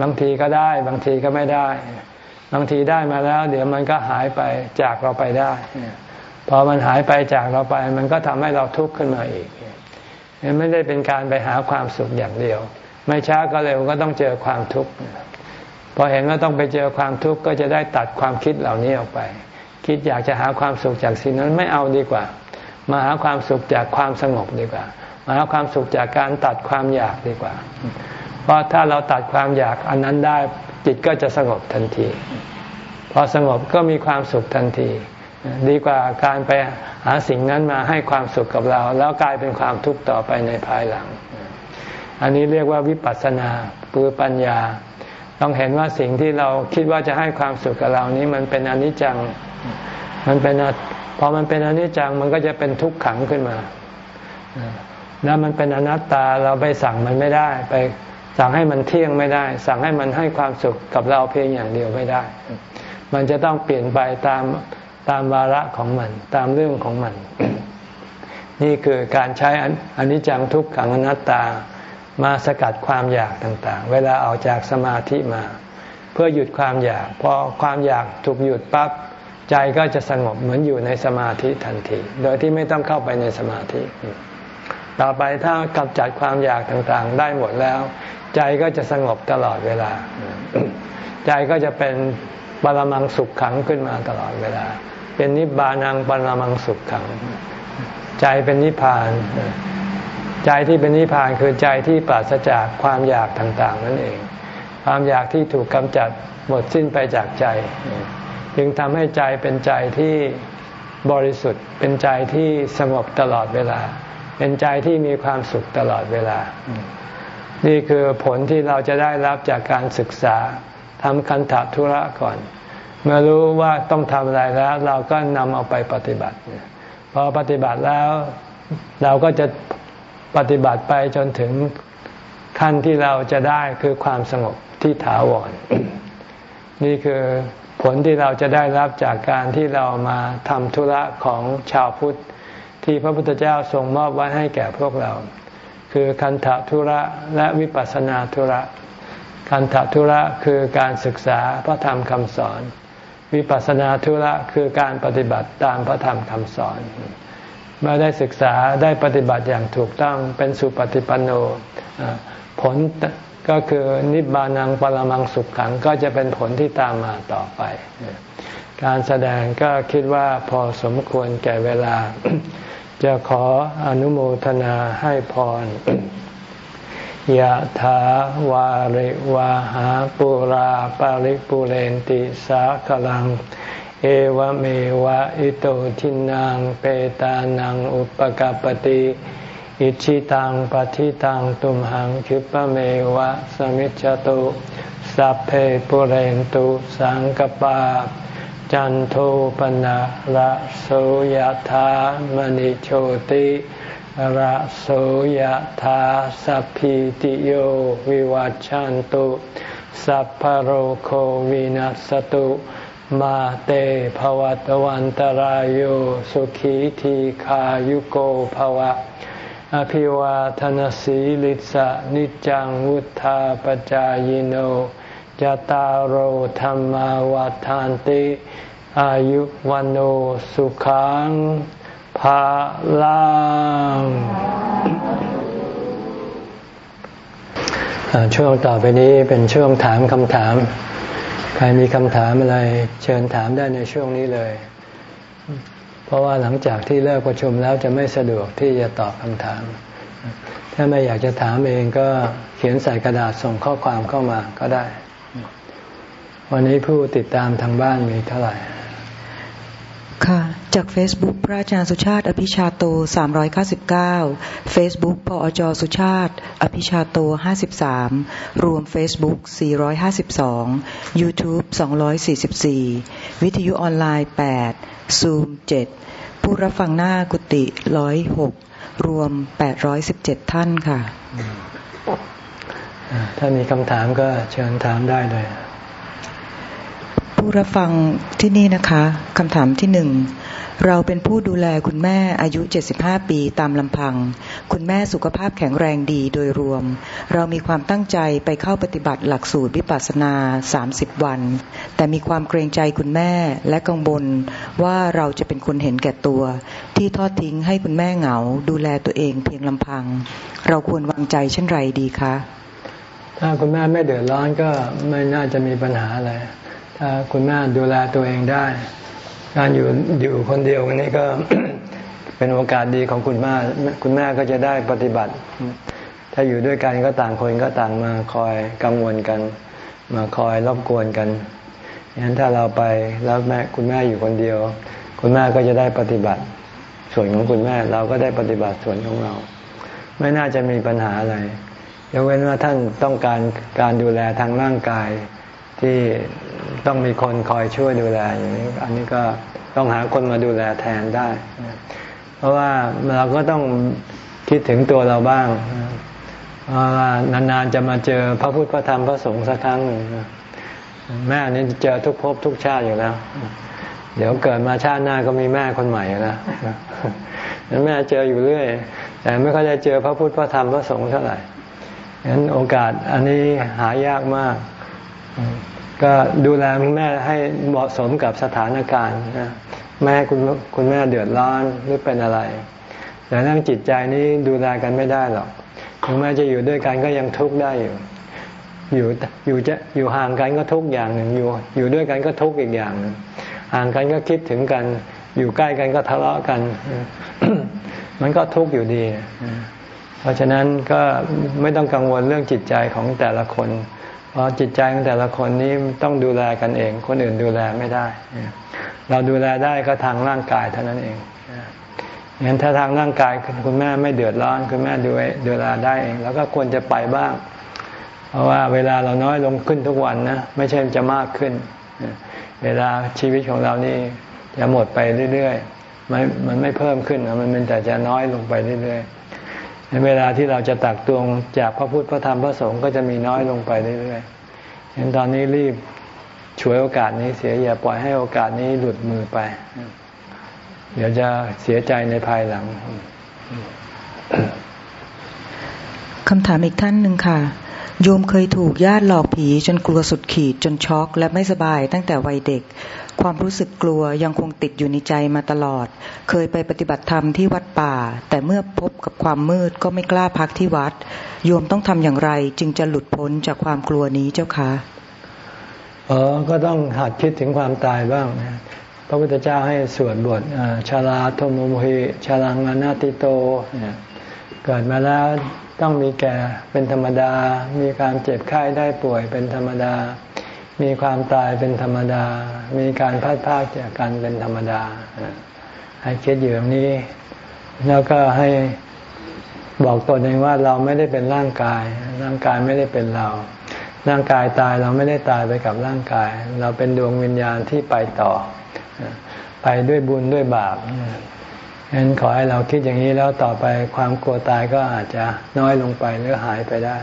บางทีก็ได้ บางทีก็ไม่ได้ บางทีได้มาแล้ว เดี๋ยวมันก็หายไปจากเราไปได้พอมันหายไปจากเราไป มันก็ทำให้เราทุกข์ขึ้นมาอีกไม่ได้เป็นการไปหาความสุขอย่างเดียว ไม่ช้าก็เร็วก็ต้องเจอความทุกข์พอเห็นว่าต้องไปเจอความทุกข์ก็จะได้ตัดความคิดเหล่านี้ออกไป คิดอยากจะหาความสุขจากสิ่งนั้นไม่เอาดีกว่า มาหาความสุขจากความสงบดีกว่า มาหาความสุขจากการตัดความอยากดีกว่า เพราะถ้าเราตัดความอยากอันนั้นได้ จิตก็จะสงบทันทีพพอสงบก็มีความสุขทันที ดีกว่าการไปหาสิ่งนั้นมาให้ความสุขกับเรา แล้วกลายเป็นความทุกข์ต่อไปในภายหลัง อันนี้เรียกว่าวิปัสสนาปือปัญญา ต้องเห็นว่าสิ่งที่เราคิดว่าจะให้ความสุขกับเรานี้มันเป็นอนิจจัง มันเป็นพอมันเป็นอนิจจังมันก็จะเป็นทุกขังขึ้นมาแล้วมันเป็นอนัตตาเราไปสั่งมันไม่ได้ไป สั่งให้มันเที่ยงไม่ได้ สั่งให้มันให้ความสุขกับเราเพียงอย่างเดียวไม่ได้ มันจะต้องเปลี่ยนไปตามตามวาระของมัน ตามเรื่องของมัน นี่คือการใช้อนิจจังทุกขังอนัตตามาสกัดความอยากต่าง ๆ เวลาออกจากสมาธิมา เพื่อหยุดความอยากพอความอยากถูกหยุดปั๊บใจก็จะสงบเหมือนอยู่ในสมาธิทันที โดยที่ไม่ต้องเข้าไปในสมาธิ ต่อไปถ้ากำจัดความอยากต่างๆ ได้หมดแล้ว ใจก็จะสงบตลอดเวลา ใจก็จะเป็นบาลมังสุขขังขึ้นมาตลอดเวลา เป็นนิบานังบาลมังสุขขัง ใจเป็นนิพพาน ใจที่เป็นนิพพานคือใจที่ปราศจากความอยากต่างๆ นั่นเอง ความอยากที่ถูกกำจัดหมดสิ้นไปจากใจ จึงทำให้ใจเป็นใจที่บริสุทธิ์เป็นใจที่สงบตลอดเวลา เป็นใจที่มีความสุขตลอดเวลา นี่คือผลที่เราจะได้รับจากการศึกษาทำคันธทุระก่อน เมื่อรู้ว่าต้องทำอะไรแล้ว เราก็นำเอาไปปฏิบัติ พอปฏิบัติแล้วเราก็จะปฏิบัติไปจนถึงขั้นที่เราจะได้คือความสงบที่ถาวร นี่คือผลที่เราจะได้รับจากการที่เรามาทำธุระของชาวพุทธ ที่พระพุทธเจ้าทรงมอบไว้ให้แก่พวกเรา คือคันธธุระและวิปัสสนาธุระ คันธธุระคือการศึกษาพระธรรมคำสอน วิปัสสนาธุระคือการปฏิบัติตามพระธรรมคำสอน เมื่อได้ศึกษาได้ปฏิบัติอย่างถูกต้องเป็นสุปฏิปันโนผลก็คือนิบานังปรมังสุขขังก็จะเป็นผลที่ตามมาต่อไป การแสดงก็คิดว่าพอสมควรแก่เวลา จะขออนุโมทนาให้พรยะถาวาริวาหาปุราปาริปุเรนติสากลัง เอวเมวะอิโตทินังเปตานังอุปกปติอิชิตังปฏิตังตุมหังคิปะเมวะสมิจจตุสัพเพปุเรนตุสังกปา จันโทปนะระโสยธามณิโชติระโสยธาสัพพิติโยวิวัจจันตุ สัพพโรโควินัสตุมาเตภวตวันตรโยสุขีทีขายุโกภวะ อภิวาทนสีลิสะนิจังวุธาปจายโน จตารโหธรรมวาทานติ อายุวันโอสุขังภาลังช่วงต่อไปนี้เป็นช่วงถามคำถาม ใครมีคำถามอะไรเชิญถามได้ในช่วงนี้เลย เพราะว่าหลังจากที่เลิกประชุมแล้วจะไม่สะดวกที่จะตอบคำถาม ถ้าไม่อยากจะถามเองก็เขียนใส่กระดาษส่งข้อความเข้ามาก็ได้ วันนี้ผู้ติดตามทางบ้านมีเท่าไหร่ ค่ะ จาก Facebook พระอาจารย์สุชาติ อภิชาโต 399 Facebook พอจสุชาติ อภิชาโต 53 รวม Facebook 452 YouTube 244 วิทยุออนไลน์ 8 Zoom 7 ผู้รับฟังหน้ากุฏิร้อยหกรวมแปดร้อยสิบเจ็ดท่านค่ะ ถ้ามีคำถามก็เชิญถามได้เลย ผู้รับฟังที่นี่นะคะคำถามที่หนึ่งเราเป็นผู้ดูแลคุณแม่อายุ 75 ปีตามลำพัง คุณแม่สุขภาพแข็งแรงดีโดยรวม เรามีความตั้งใจไปเข้าปฏิบัติหลักสูตรวิปัสสนา 30 วัน แต่มีความเกรงใจคุณแม่และกังวลว่าเราจะเป็นคนเห็นแก่ตัว ที่ทอดทิ้งให้คุณแม่เหงา ดูแลตัวเองเพียงลำพัง เราควรวางใจเช่นไรดีคะ ถ้าคุณแม่ไม่เดือดร้อนก็ไม่น่าจะมีปัญหาอะไร ถ้าคุณแม่ดูแลตัวเองได้ การอยู่อยู่คนเดียวนี้ก็เป็นโอกาสดีของคุณแม่คุณแม่ก็จะได้ปฏิบัติ ถ้าอยู่ด้วยกันก็ต่างคนก็ต่างมาคอยกังวลกัน มาคอยรบกวนกันงั้นถ้าเราไปแล้วแม่คุณแม่อยู่คนเดียว คุณแม่ก็จะได้ปฏิบัติ ส่วนของคุณแม่เราก็ได้ปฏิบัติส่วนของเรา ไม่น่าจะมีปัญหาอะไรยกเว้นว่าท่านต้องการการดูแลทางร่างกายที่ ต้องมีคนคอยช่วยดูแลอย่างนี้ อันนี้ก็ต้องหาคนมาดูแลแทนได้ เพราะว่าเราก็ต้องคิดถึงตัวเราบ้างว่านานๆจะมาเจอพระพุทธพระธรรมพระสงฆ์สักครั้งหนึ่งแม่นี้เจอทุกภพทุกชาติอยู่แล้ว เดี๋ยวเกิดมาชาติหน้าก็มีแม่คนใหม่แล้วนั้นแม่เจออยู่เรื่อย แต่ไม่ค่อยได้เจอพระพุทธพระธรรมพระสงฆ์เท่าไหร่ฉะนั้นโอกาสอันนี้หายากมาก ก็ดูแลคุณแม่ให้เหมาะสมกับสถานการณ์นะแม่คุณคุณแม่เดือดร้อนหรือเป็นอะไรแต่เรื่องจิตใจนี้ดูแลกันไม่ได้หรอกถึงแม้จะอยู่ด้วยกันก็ยังทุกข์ได้อยู่อยู่อยู่จะอยู่ห่างกันก็ทุกอย่างหนึ่งอยู่ อยู่ด้วยกันก็ทุกข์อีกอย่างหนึ่งห่างกันก็คิดถึงกัน อยู่ใกล้กันก็ทะเลาะกัน มันก็ทุกข์อยู่ดี เพราะฉะนั้นก็ไม่ต้องกังวลเรื่องจิตใจของแต่ละคน เพราะจิตใจของแต่ละคนนี้ต้องดูแลกันเอง คนอื่นดูแลไม่ได้ เราดูแลได้ก็ทางร่างกายเท่านั้นเองงั้นถ้าทางร่างกายคุณแม่ไม่เดือดร้อน คุณแม่ดูดูแลได้เอง แล้วก็ควรจะไปบ้าง เพราะว่าเวลาเราน้อยลงขึ้นทุกวันนะไม่ใช่จะมากขึ้น เวลาชีวิตของเรานี่จะหมดไปเรื่อยๆมันมันไม่เพิ่มขึ้นมันเป็นแต่จะน้อยลงไปเรื่อยๆ เวลาที่เราจะตักตวงจากพระพุทธพระธรรมพระสงฆ์ก็จะมีน้อยลงไปเรื่อยๆงั้นตอนนี้รีบช่วยโอกาสนี้เสียอย่าปล่อยให้โอกาสนี้หลุดมือไป เดี๋ยวจะเสียใจในภายหลังคำถามอีกท่านหนึ่งค่ะ โยมเคยถูกญาติหลอกผีจนกลัวสุดขีดจนช็อก และไม่สบายตั้งแต่วัยเด็ก ความรู้สึกกลัวยังคงติดอยู่ในใจมาตลอด เคยไปปฏิบัติธรรมที่วัดป่า แต่เมื่อพบกับความมืดก็ไม่กล้าพักที่วัด โยมต้องทำอย่างไรจึงจะหลุดพ้นจากความกลัวนี้เจ้าคะอ๋อก็ต้องหัดคิดถึงความตายบ้างนะพระพุทธเจ้าให้สวดบทชาลาโทมโมหิชาลังอนาติโตเกิดมาแล้ว ต้องมีแก่เป็นธรรมดา มีการเจ็บไข้ได้ป่วยเป็นธรรมดา มีความตายเป็นธรรมดา มีการพัดพากจากกันเป็นธรรมดา ให้คิดอยู่อย่างนี้ แล้วก็ให้บอกตนเองว่าเราไม่ได้เป็นร่างกาย ร่างกายไม่ได้เป็นเรา ร่างกายตายเราไม่ได้ตายไปกับร่างกาย เราเป็นดวงวิญญาณที่ไปต่อ ไปด้วยบุญด้วยบาป ฉะนั้นขอให้เราคิดอย่างนี้แล้วต่อไปความกลัวตายก็อาจจะน้อยลงไปหรือหายไปได้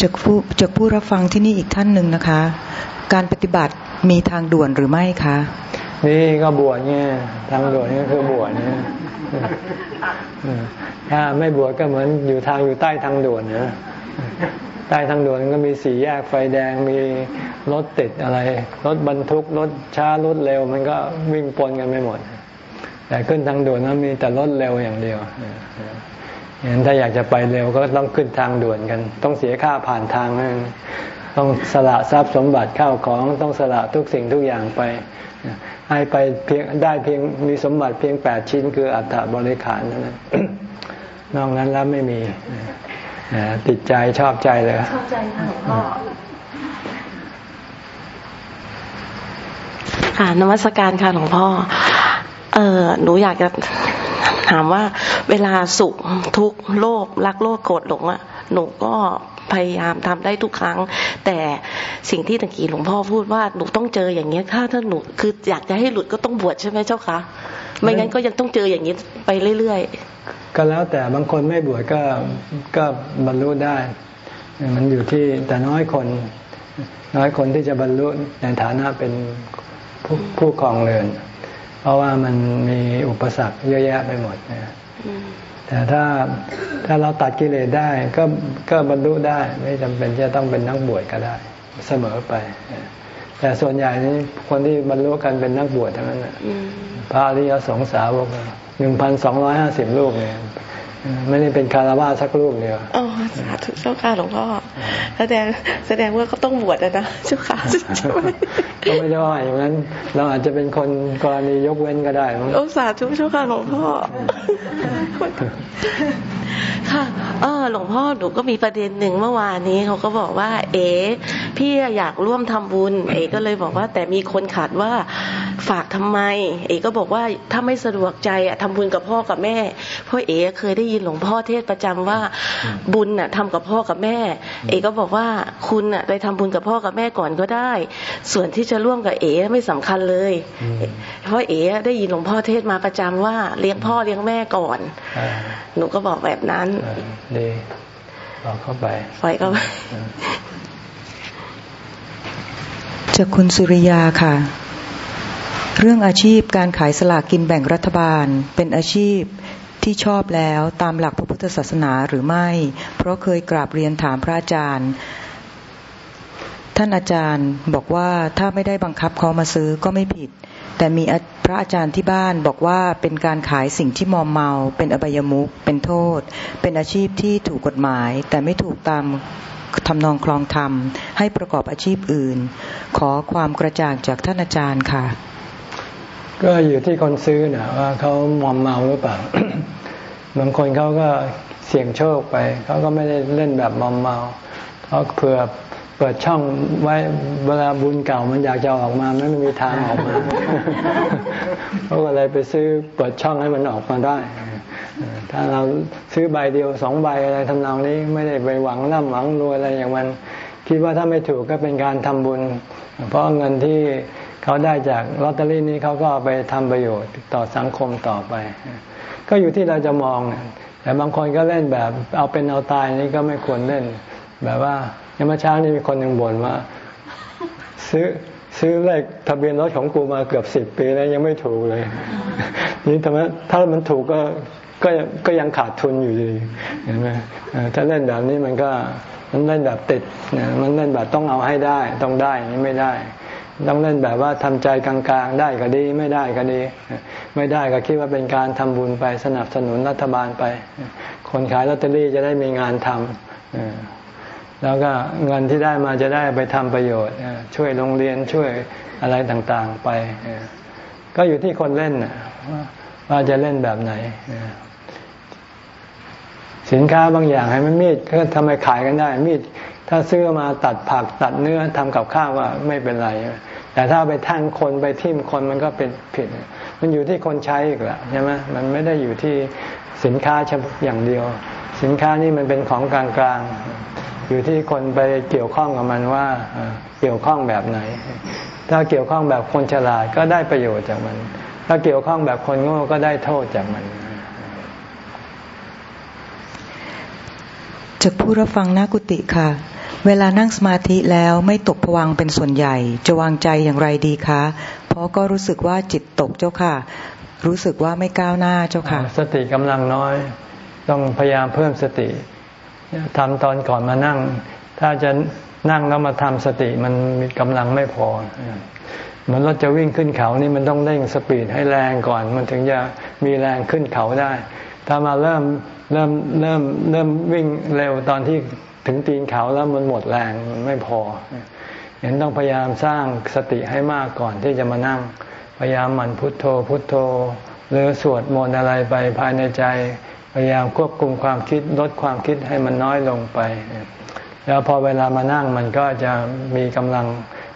จากผู้จากผู้รับฟังที่นี่อีกท่านหนึ่งนะคะ การปฏิบัติมีทางด่วนหรือไม่คะ นี่ก็บวชเนี่ยทางด่วนนี่คือบวชเนี่ยถ้าไม่บวชก็เหมือนอยู่ทางอยู่ใต้ทางด่วนนะ ใต้ทางด่วนก็มีสี่แยกไฟแดงมีรถติดอะไร รถบรรทุกรถช้ารถเร็ว มันก็วิ่งปนกันไม่หมด แต่ขึ้นทางด่วนนั้นมีแต่รถเร็วอย่างเดียวอย่างถ้าอยากจะไปเร็วก็ต้องขึ้นทางด่วนกัน ต้องเสียค่าผ่านทางต้องสละทรัพย์สมบัติเข้าของต้องสละทุกสิ่งทุกอย่างไปให้ไปเพียงได้เพียงมีสมบัติเพียงแปดชิ้น คืออัฐบริขารนั้นนอกนั้นแล้วไม่มี ติดใจชอบใจเลยชอบใจค่ะหลวงพ่อค่ะนวัตการค่ะหลวงพ่อ เออหนูอยากจะถามว่าเวลาสุขทุกโลภรักโลภโกรธหลงอะหนูก็พยายามทำได้ทุกครั้ง แต่สิ่งที่ตะกี้หลวงพ่อพูดว่าหนูต้องเจออย่างเงี้ยถ้าถ้าหนูคืออยากจะให้หลุดก็ต้องบวชใช่ไหมเจ้าคะ ไม่งั้นก็ยังต้องเจออย่างนี้ไปเรื่อยๆ ก็แล้วแต่บางคนไม่บวชก็ก็บรรลุได้ มันอยู่ที่แต่น้อยคน น้อยคนที่จะบรรลุในฐานะเป็นผู้ผู้ครองเรือน เพราะว่ามันมีอุปสรรคเยอะแยะไปหมดนะแต่ถ้าถ้าเราตัดกิเลสได้ก็ก็บรรลุได้ ไม่จำเป็นจะต้องเป็นนักบวชก็ได้ เสมอไป แต่ส่วนใหญ่นี้คนที่บรรลุกันเป็นนักบวชทั้งนั้นพระอริยสงสาวกหนึ่งพันสองร้อยห้าสิบลูกเนี่ย ไม่ได้เป็นคารวะสักลูกเดียวอ๋อสาธุเจ้าค่ะหลวงพ่อแสดงแสดงว่าเขาต้องบวชนะเจ้าค่ะก็ไม่ได้ว่าอย่างนั้น เราอาจจะเป็นคนกรณียกเว้นก็ได้โอ้สาธุเจ้าค่ะหลวงพ่อค่ะเออหลวงพ่อหนูก็มีประเด็นหนึ่งเมื่อวานนี้เขาก็บอกว่า เอ๋พี่อยากร่วมทำบุญ เอ๋ก็เลยบอกว่า แต่มีคนขัดว่าฝากทำไม เอ๋ก็บอกว่าถ้าไม่สะดวกใจอะทำบุญกับพ่อกับแม่เพราะเอ๋เคยได้ยินหลวงพ่อเทศประจำว่าบุญน่ะทำกับพ่อกับแม่ เอ๋ก็บอกว่าคุณน่ะไปทำบุญกับพ่อกับแม่ก่อนก็ได้ ส่วนที่จะร่วมกับเอ๋ไม่สำคัญเลย เพราะเอ๋ได้ยินหลวงพ่อเทศมาประจำว่าเลี้ยงพ่อเลี้ยงแม่ก่อนอ่าหนูก็บอกแบบนั้นเออดีบอกเข้าไปปล่อยก็ไปจากคุณสุริยาค่ะ เรื่องอาชีพการขายสลากกินแบ่งรัฐบาล เป็นอาชีพ ที่ชอบแล้วตามหลักพระพุทธศาสนาหรือไม่ เพราะเคยกราบเรียนถามพระอาจารย์ ท่านอาจารย์บอกว่าถ้าไม่ได้บังคับเขามาซื้อก็ไม่ผิด แต่มีพระอาจารย์ที่บ้านบอกว่าเป็นการขายสิ่งที่มอมเมา เป็นอบายมุขเป็นโทษ เป็นอาชีพที่ถูกกฎหมาย แต่ไม่ถูกตามทำนองคลองธรรม ให้ประกอบอาชีพอื่น ขอความกระจ่างจากท่านอาจารย์ค่ะ ก็อยู่ที่คนซื้อนะว่าเขามอมเมาหรือเปล่า บางคนเขาก็เสี่ยงโชคไป เขาก็ไม่ได้เล่นแบบมอมเมาเขาเผื่อเปิดช่องไว้เวลาบุญเก่ามันอยากจะออกมาไม่มีทางออกมาเขาก็เลยไปซื้อเปิดช่องให้มันออกมาได้ ถ้าเราซื้อใบเดียวสองใบอะไรทำนองนี้ไม่ได้ไปหวังร่ำหวังรวยอะไรอย่างมัน คิดว่าถ้าไม่ถูกก็เป็นการทำบุญ เพราะเงินที่ เขาได้จากลอตเตอรี่นี้เขาก็เอาไปทำประโยชน์ต่อสังคมต่อไป ก็อยู่ที่เราจะมอง แต่บางคนก็เล่นแบบ เอาเป็นเอาตายนี่ก็ไม่ควรเล่น แบบว่ายางเมื่อเช้านี่มีคนหนึ่งบ่นว่า ซื้อซื้อเลขทะเบียนรถของกูมาเกือบสิบปีแล้วยังไม่ถูกเลย นี่ทำไมถ้ามันถูกก็ก็ก็ยังขาดทุนอยู่ดีเห็นไหมถ้าเล่นแบบนี้มันก็มันเล่นแบบติดมันเล่นแบบต้องเอาให้ได้ ต้องได้นี้ไม่ได้ ต้องเล่นแบบว่าทำใจกลางๆ ได้ก็ดี ไม่ได้ก็ดี ไม่ได้ก็คิดว่าเป็นการทำบุญไปสนับสนุนรัฐบาลไป คนขายลอตเตอรี่จะได้มีงานทำเออแล้วก็เงินที่ได้มาจะได้ไปทำประโยชน์ ช่วยโรงเรียนช่วยอะไรต่างๆไป ก็อยู่ที่คนเล่นว่าจะเล่นแบบไหน สินค้าบางอย่างให้มันมีดก็ทำไมขายกันได้ มีดถ้าซื้อมาตัดผักตัดเนื้อทำกับข้าวว่าไม่เป็นไร แต่ถ้าไปแทงคนไปทิ่มคนมันก็เป็นผิด มันอยู่ที่คนใช้อีกแหละใช่ไหมมันไม่ได้อยู่ที่สินค้าอย่างเดียว สินค้านี่มันเป็นของกลางๆ อยู่ที่คนไปเกี่ยวข้องกับมันว่าเกี่ยวข้องแบบไหน ถ้าเกี่ยวข้องแบบคนฉลาดก็ได้ประโยชน์จากมัน ถ้าเกี่ยวข้องแบบคนโง่ก็ได้โทษจากมันจากผู้รับฟังหน้ากุฏิค่ะ เวลานั่งสมาธิแล้วไม่ตกผวังเป็นส่วนใหญ่ จะวางใจอย่างไรดีคะ เพราะก็รู้สึกว่าจิตตกเจ้าค่ะ รู้สึกว่าไม่ก้าวหน้าเจ้าค่ะ สติกำลังน้อย ต้องพยายามเพิ่มสติทำตอนก่อนมานั่ง ถ้าจะนั่งแล้วมาทำสติมันมีกำลังไม่พอเหมือนรถจะวิ่งขึ้นเขานี่มันต้องเร่งสปีดให้แรงก่อน มันถึงจะมีแรงขึ้นเขาได้ ถ้ามาเริ่มเริ่มเริ่มเริ่มวิ่งเร็วตอนที่ ถึงตีนเขาแล้วมันหมดแรงมันไม่พอเห็นต้องพยายามสร้างสติให้มากก่อนที่จะมานั่ง พยายามหมั่นพุทโธ พุทโธ หรือสวดมนต์อะไรไปภายในใจ พยายามควบคุมความคิดลดความคิดให้มันน้อยลงไป แล้วพอเวลามานั่งมันก็จะมีกำลัง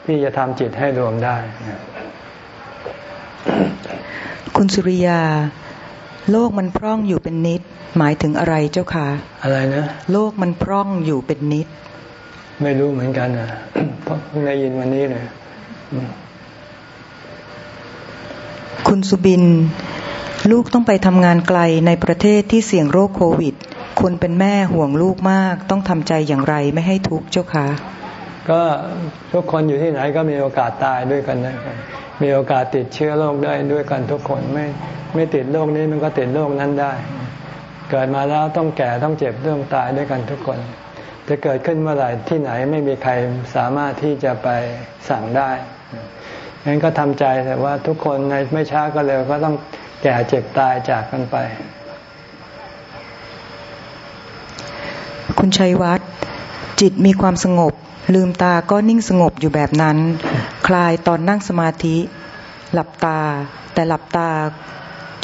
ที่จะทำจิตให้รวมได้ คุณสุริยา โลกมันพร่องอยู่เป็นนิด หมายถึงอะไรเจ้าค่ะอะไรนะโลกมันพร่องอยู่เป็นนิด ไม่รู้เหมือนกันนะเพราะเพิ่งได้ยินวันนี้เลยคุณสุบิน ลูกต้องไปทำงานไกลในประเทศที่เสี่ยงโรคโควิด คนเป็นแม่ห่วงลูกมาก ต้องทำใจอย่างไรไม่ให้ทุกข์เจ้าค่ะก็ทุกคนอยู่ที่ไหนก็มีโอกาสตายด้วยกันนะ มีโอกาสติดเชื้อโรคได้ด้วยกันทุกคนไม่ไม่ติดโรคนี้มันก็ติดโรคนั้นได้ เกิดมาแล้วต้องแก่ต้องเจ็บต้องตายด้วยกันทุกคน จะเกิดขึ้นเมื่อไหร่ที่ไหนไม่มีใครสามารถที่จะไปสั่งได้งั้นก็ทำใจแต่ว่าทุกคนในไม่ช้าก็เร็วก็ต้องแก่เจ็บตายจากกันไป คุณชัยวัฒน์จิตมีความสงบ ลืมตาก็นิ่งสงบอยู่แบบนั้น คลายตอนนั่งสมาธิ หลับตา แต่หลับตา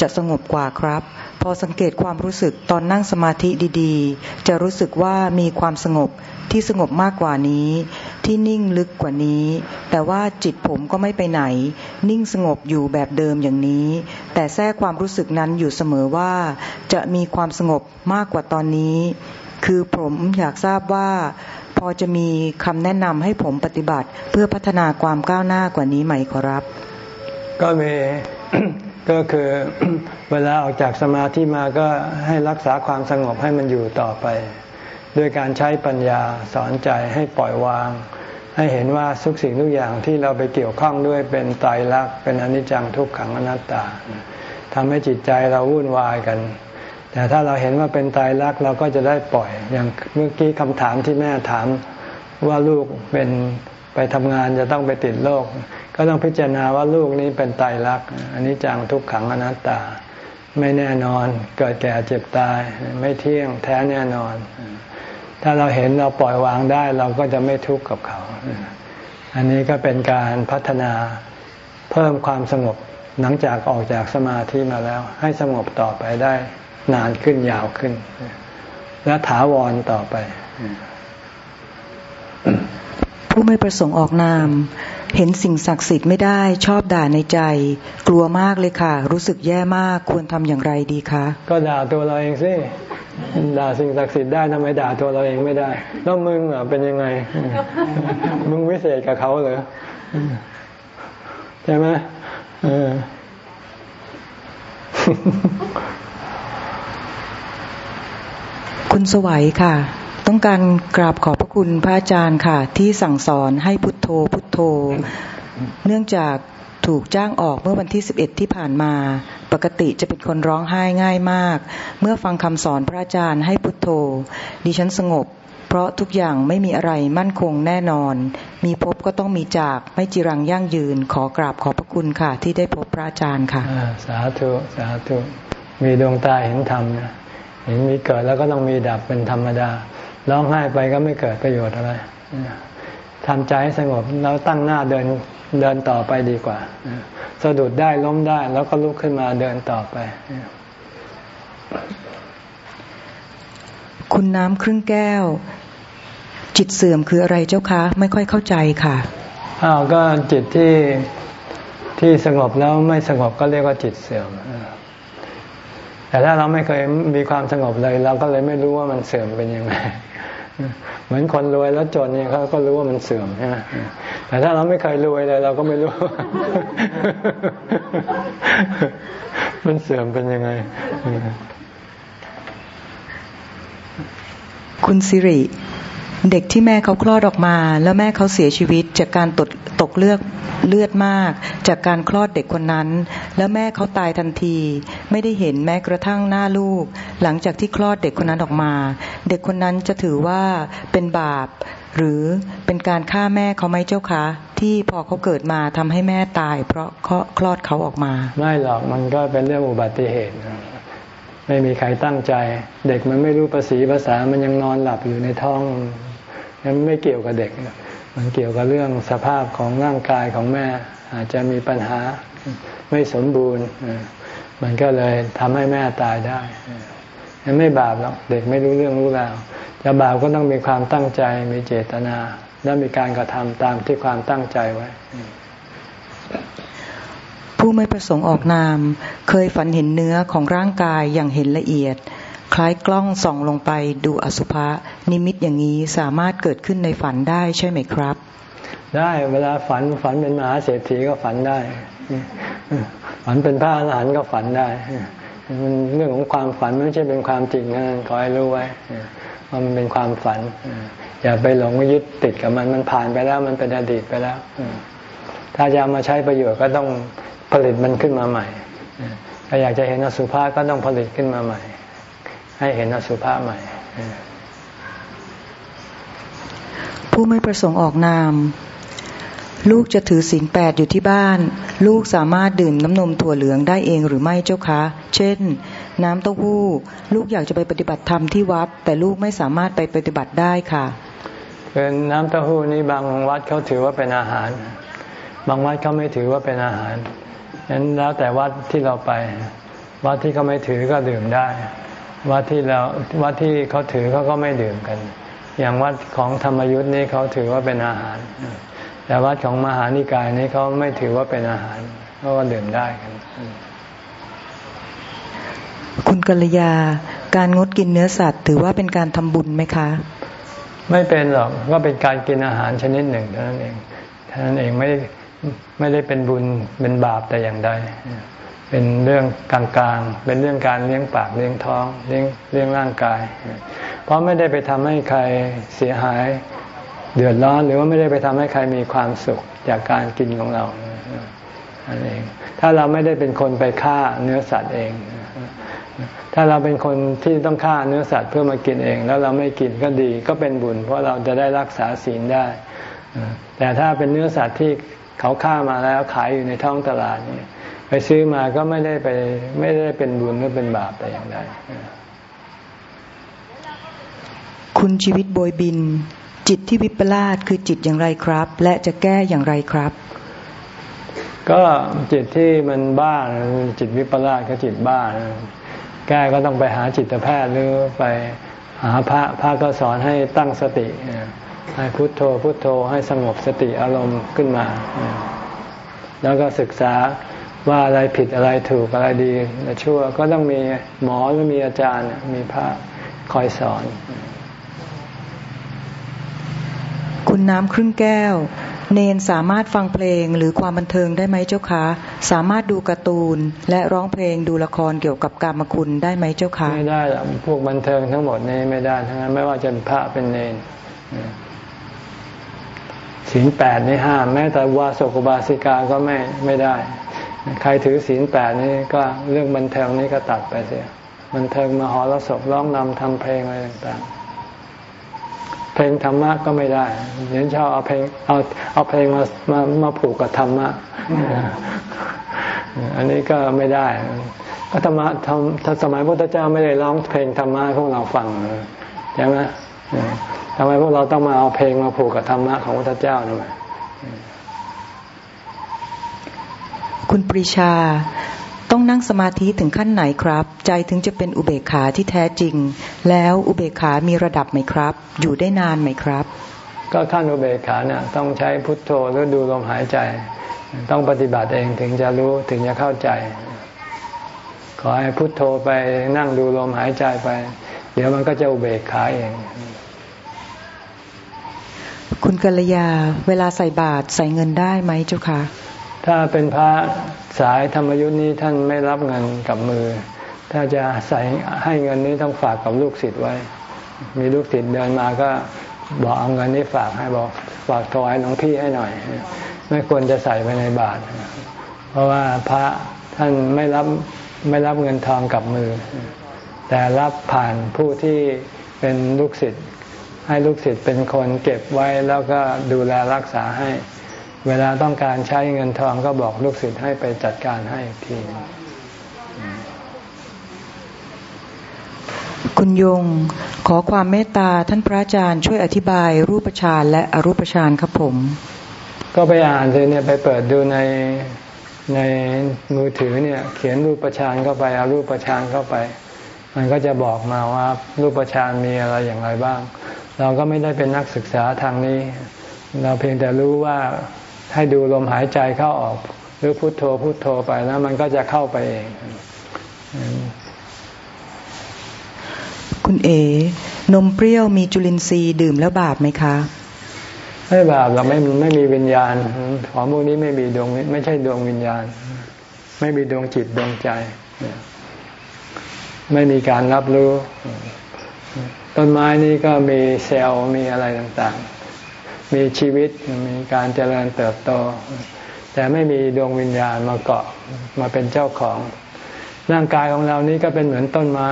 จะสงบกว่าครับ พอสังเกตความรู้สึกตอนนั่งสมาธิดีๆ จะรู้สึกว่ามีความสงบที่สงบมากกว่านี้ ที่นิ่งลึกกว่านี้ แต่ว่าจิตผมก็ไม่ไปไหน นิ่งสงบอยู่แบบเดิมอย่างนี้ แต่แทรกความรู้สึกนั้นอยู่เสมอว่า จะมีความสงบมากกว่าตอนนี้ คือผมอยากทราบว่า อจะมีคำแนะนำให้ผมปฏิบัติ เพื่อพัฒนาความก้าวหน้ากว่านี้ไหมขอรับ ก็มีก็คือเวลาออกจากสมาธิมาก็ให้รักษาความสงบให้มันอยู่ต่อไป ด้วยการใช้ปัญญาสอนใจให้ปล่อยวาง ให้เห็นว่าทุกสิ่งทุกอย่างที่เราไปเกี่ยวข้องด้วยเป็นไตรลักษณ์เป็นอนิจจังทุกขังอนัตตาทำให้จิตใจเราวุ่นวายกัน แต่ถ้าเราเห็นว่าเป็นไตรลักเราก็จะได้ปล่อย อย่างเมื่อกี้คำถามที่แม่ถามว่าลูกเป็นไปทำงานจะต้องไปติดโรคก็ต้องพิจารณาว่าลูกนี้เป็นตายรักอันนี้จังทุกขังอนัตตา ไม่แน่นอนเกิดแก่เจ็บตาย ไม่เที่ยงแท้แน่นอน ถ้าเราเห็นเราปล่อยวางได้ เราก็จะไม่ทุกข์กับเขา อันนี้ก็เป็นการพัฒนาเพิ่มความสงบหลังจากออกจากสมาธิมาแล้ว ให้สงบต่อไปได้ นานขึ้นยาวขึ้น และถาวรต่อไป ผู้ไม่ประสงค์ออกนาม เห็นสิ่งศักดิ์สิทธิ์ไม่ได้ชอบด่าในใจ กลัวมากเลยค่ะ รู้สึกแย่มากควรทำอย่างไรดีคะ ก็ด่าตัวเราเองสิด่าสิ่งศักดิ์สิทธิ์ได้ทำไมด่าตัวเราเองไม่ได้ แล้วมึงอะเป็นยังไง มึงวิเศษกับเขาเหรอใช่ไหม คุณสวัยค่ะ ต้องการกราบขอบพระคุณพระอาจารย์ค่ะ ที่สั่งสอนให้พุทโธพุทโธ เนื่องจากถูกจ้างออกเมื่อวันที่ 11 ที่ผ่านมา ปกติจะเป็นคนร้องไห้ง่ายมาก เมื่อฟังคำสอนพระอาจารย์ให้พุทโธ ดิฉันสงบ เพราะทุกอย่างไม่มีอะไรมั่นคงแน่นอน มีพบก็ต้องมีจากไม่จีรังยั่งยืน ขอกราบขอบพระคุณค่ะ ที่ได้พบพระอาจารย์ค่ะ สาธุ สาธุ มีดวงตาเห็นธรรมนะ เห็นมีเกิดแล้วก็ต้องมีดับเป็นธรรมดา ร้องไห้ไปก็ไม่เกิดประโยชน์อะไรทำใจให้สงบแล้วตั้งหน้าเดินเดินต่อไปดีกว่าสะดุดได้ล้มได้แล้วก็ลุกขึ้นมาเดินต่อไป คุณน้ำครึ่งแก้ว จิตเสื่อมคืออะไรเจ้าคะ ไม่ค่อยเข้าใจค่ะอ้าวก็จิตที่ที่สงบแล้วไม่สงบก็เรียกว่าจิตเสื่อม แต่ถ้าเราไม่เคยมีความสงบเลย เราก็เลยไม่รู้ว่ามันเสื่อมเป็นยังไงเหมือนคนรวยแล้วจนเนี่ยเขาก็รู้ว่ามันเสื่อมใช่ไหมแต่ถ้าเราไม่เคยรวยเลย เราก็ไม่รู้ มันเสื่อมเป็นยังไง คุณสิริ เด็กที่แม่เขาคลอดออกมา แล้วแม่เขาเสียชีวิตจากการตกตกเลือดเลือดมาก จากการคลอดเด็กคนนั้น แล้วแม่เขาตายทันที ไม่ได้เห็นแม้กระทั่งหน้าลูก หลังจากที่คลอดเด็กคนนั้นออกมา เด็กคนนั้นจะถือว่าเป็นบาป หรือเป็นการฆ่าแม่เขาไหมเจ้าคะ ที่พอเขาเกิดมาทำให้แม่ตาย เพราะคลอดเขาออกมา ไม่หรอกมันก็เป็นเรื่องอุบัติเหตุ ไม่มีใครตั้งใจ เด็กมันไม่รู้ภาษีภาษามันยังนอนหลับอยู่ในท้องนั้นไม่เกี่ยวกับเด็กมันเกี่ยวกับเรื่องสภาพของร่างกายของแม่ อาจจะมีปัญหาไม่สมบูรณ์ มันก็เลยทำให้แม่ตายได้ยังไม่บาปหรอกเด็กไม่รู้เรื่องรู้ราวจะบาปก็ต้องมีความตั้งใจมีเจตนา และมีการกระทำตามที่ความตั้งใจไว้ ผู้ไม่ประสงค์ออกนาม เคยฝันเห็นเนื้อของร่างกายอย่างเห็นละเอียด คล้ายกล้องส่องลงไปดูอสุภะนิมิตอย่างนี้สามารถเกิดขึ้นในฝันได้ใช่ไหมครับ ได้เวลาฝันฝันเป็นมหาเศรษฐีก็ฝันได้ ฝันเป็นพระอรหันต์ก็ฝันได้ มันเรื่องของความฝันไม่ใช่เป็นความจริงนะขอให้รู้ไว้มันเป็นความฝัน อย่าไปหลงยึดติดกับมันมันผ่านไปแล้วมันเป็นอดีตไปแล้ว ถ้าจะมาใช้ประโยชน์ก็ต้องผลิตมันขึ้นมาใหม่ถ้าอยากจะเห็นอสุภะก็ต้องผลิตขึ้นมาใหม่ ให้เห็นอสุภะใหม่ ผู้ไม่ประสงค์ออกนาม ลูกจะถือศีลแปดอยู่ที่บ้าน ลูกสามารถดื่มน้ำนมถั่วเหลืองได้เองหรือไม่เจ้าคะ เช่น น้ำเต้าหู้ ลูกอยากจะไปปฏิบัติธรรมที่วัด แต่ลูกไม่สามารถไปปฏิบัติได้ค่ะเป็นน้ำเต้าหู้นี้บางวัดเขาถือว่าเป็นอาหาร บางวัดเขาไม่ถือว่าเป็นอาหารนั้นแล้วแต่วัดที่เราไป วัดที่เขาไม่ถือก็ดื่มได้ วัดที่เราวัดที่เขาถือเขาก็ไม่ดื่มกัน อย่างวัดของธรรมยุทธ์นี่เขาถือว่าเป็นอาหาร แต่วัดของมหานิกายนี่เขาไม่ถือว่าเป็นอาหารเขาก็ดื่มได้กันคุณกัลยา การงดกินเนื้อสัตว์ ถือว่าเป็นการทำบุญไหมคะ ไม่เป็นหรอกก็เป็นการกินอาหารชนิดหนึ่งเท่านั้นเองเท่านั้นเองไม่ไม่ได้เป็นบุญเป็นบาปแต่อย่างใดเป็นเรื่องกลางๆ เป็นเรื่องการเลี้ยงปากเลี้ยงท้องเลี้ยงเลี้ยงร่างกาย เพราะไม่ได้ไปทำให้ใครเสียหาย เดือดร้อนหรือว่าไม่ได้ไปทำให้ใครมีความสุขจากการกินของเราอันเองถ้าเราไม่ได้เป็นคนไปฆ่าเนื้อสัตว์เอง ถ้าเราเป็นคนที่ต้องฆ่าเนื้อสัตว์เพื่อมากินเอง แล้วเราไม่กินก็ดีก็เป็นบุญ เพราะเราจะได้รักษาศีลได้ แต่ถ้าเป็นเนื้อสัตว์ที่เขาฆ่ามาแล้วขายอยู่ในท้องตลาดนี่ไปซื้อมาก็ไม่ได้ไปไม่ได้เป็นบุญหรือเป็นบาปแต่อย่างใดคุณชีวิตโบยบิน จิตที่วิปลาสคือจิตอย่างไรครับ และจะแก้อย่างไรครับ ก็จิตที่มันบ้าจิตวิปลาสก็จิตบ้า แก้ก็ต้องไปหาจิตแพทย์หรือไปหาพระพระก็สอนให้ตั้งสติให้พุโทโธพุโทโธให้สงบสติอารมณ์ขึ้นมา แล้วก็ศึกษาว่าอะไรผิดอะไรถูกอะไรดีและชั่วก็ต้องมีหมอหรือมีอาจารย์มีพระคอยสอน คุณน้ำครึ่งแก้ว เนนสามารถฟังเพลงหรือความบันเทิงได้ไหมเจ้าคะ สามารถดูการ์ตูน และร้องเพลงดูละครเกี่ยวกับกรรมคุณได้ไหมเจ้าคะไม่ได้หรอกพวกบันเทิงทั้งหมดนี้ไม่ได้ทั้งนั้นไม่ว่าจะเป็นพระเป็นเนนศีลแปดนี่ห้ามแม้แต่วาสกุบาสิกาก็ไม่ไม่ได้ ใครถือศีลแปดนี่ก็เรื่องบันเทิงนี่ก็ตัดไปเสียบันเทิงมาหอรสพร้องนำทำเพลงอะไรต่างๆ เพลงธรรมะก็ไม่ได้เดี๋ยวชอบเอาเพลงเอาเอาเพลงมามามาผูกกับธรรมะอันนี้ก็ไม่ได้ก็ธรรมะทำสมัยพระพุทธเจ้าไม่ได้ร้องเพลงธรรมะพวกเราฟังใช่ไหมทำไมพวกเราต้องมาเอาเพลงมาผูกกับธรรมะของพระพุทธเจ้าทำไมคุณปรีชา ต้องนั่งสมาธิถึงขั้นไหนครับ ใจถึงจะเป็นอุเบกขาที่แท้จริง แล้วอุเบกขามีระดับไหมครับ อยู่ได้นานไหมครับ ก็ขั้นอุเบกขาเนี่ยต้องใช้พุทโธหรือดูลมหายใจ ต้องปฏิบัติเองถึงจะรู้ถึงจะเข้าใจ ขอให้พุทโธไปนั่งดูลมหายใจไป เดี๋ยวมันก็จะอุเบกขาเองคุณกัลยา เวลาใส่บาตรใส่เงินได้ไหมเจ้าคะ ถ้าเป็นพระสายธรรมยุทธ์นี้ท่านไม่รับเงินกับมือ ถ้าจะใส่ให้เงินนี้ต้องฝากกับลูกศิษย์ไว้ มีลูกศิษย์เดินมาก็บอกเอาเงินนี้ฝากให้บอกฝากถวายหลวงพี่ให้หน่อย ไม่ควรจะใส่ไปในบาตรเพราะว่าพระท่านไม่รับไม่รับเงินทองกับมือ แต่รับผ่านผู้ที่เป็นลูกศิษย์ให้ลูกศิษย์เป็นคนเก็บไว้แล้วก็ดูแลรักษาให้ เวลาต้องการใช้เงินทองก็บอกลูกศิษย์ให้ไปจัดการให้ทีคุณยง ขอความเมตตาท่านพระอาจารย์ช่วยอธิบายรูปฌานและอรูปฌานครับผม ก็ไปอ่านเลยเนี่ยไปเปิดดูในในมือถือเนี่ย เขียนรูปฌานเข้าไปเอารูปฌานเข้าไป มันก็จะบอกมาว่ารูปฌานมีอะไรอย่างไรบ้าง เราก็ไม่ได้เป็นนักศึกษาทางนี้ เราเพียงแต่รู้ว่า ให้ดูลมหายใจเข้าออก หรือพุโทโธพุโทโธไปแล้วมันก็จะเข้าไปเอง คุณเอนมเปรี้ยวมีจุลินทรีย์ดื่มแล้วบาปไหมคะ ไม่บาปเราไม่ไม่มีวิญญาณของพวกนี้ไม่มีดวงไม่ใช่ดวงวิญญาณ ไม่มีดวงจิตดวงใจ ไม่มีการรับรู้ ต้นไม้นี้ก็มีเซลล์มีอะไรต่างๆ มีชีวิตมีการเจริญเติบโต แต่ไม่มีดวงวิญญาณมาเกาะมาเป็นเจ้าของ ร่างกายของเรานี้ก็เป็นเหมือนต้นไม้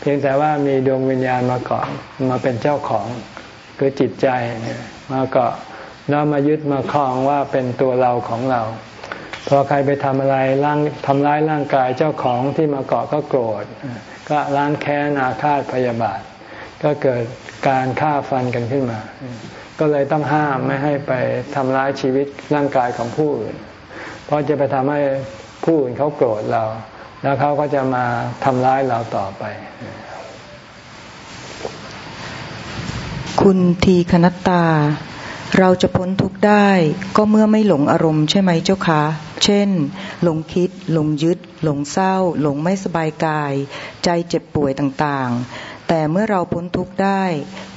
เพียงแต่ว่ามีดวงวิญญาณมาเกาะมาเป็นเจ้าของ คือจิตใจมาเกาะแล้วมายึดมาคลองว่าเป็นตัวเราของเรา พอใครไปทำอะไรร่างทำร้ายร่างกายเจ้าของที่มาเกาะก็โกรธ ก็ล้างแค้นอาฆาตพยาบาท ก็เกิดการฆ่าฟันกันขึ้นมา ก็เลยต้องห้ามไม่ให้ไปทำร้ายชีวิตร่างกายของผู้อื่น เพราะจะไปทำให้ผู้อื่นเขาโกรธเรา แล้วเขาก็จะมาทำร้ายเราต่อไป คุณทีคณตตาเราจะพ้นทุกข์ได้ ก็เมื่อไม่หลงอารมณ์ใช่ไหมเจ้าคะเช่น หลงคิด หลงยึด หลงเศร้า หลงไม่สบายกาย ใจเจ็บป่วยต่างๆ แต่เมื่อเราพ้นทุกข์ได้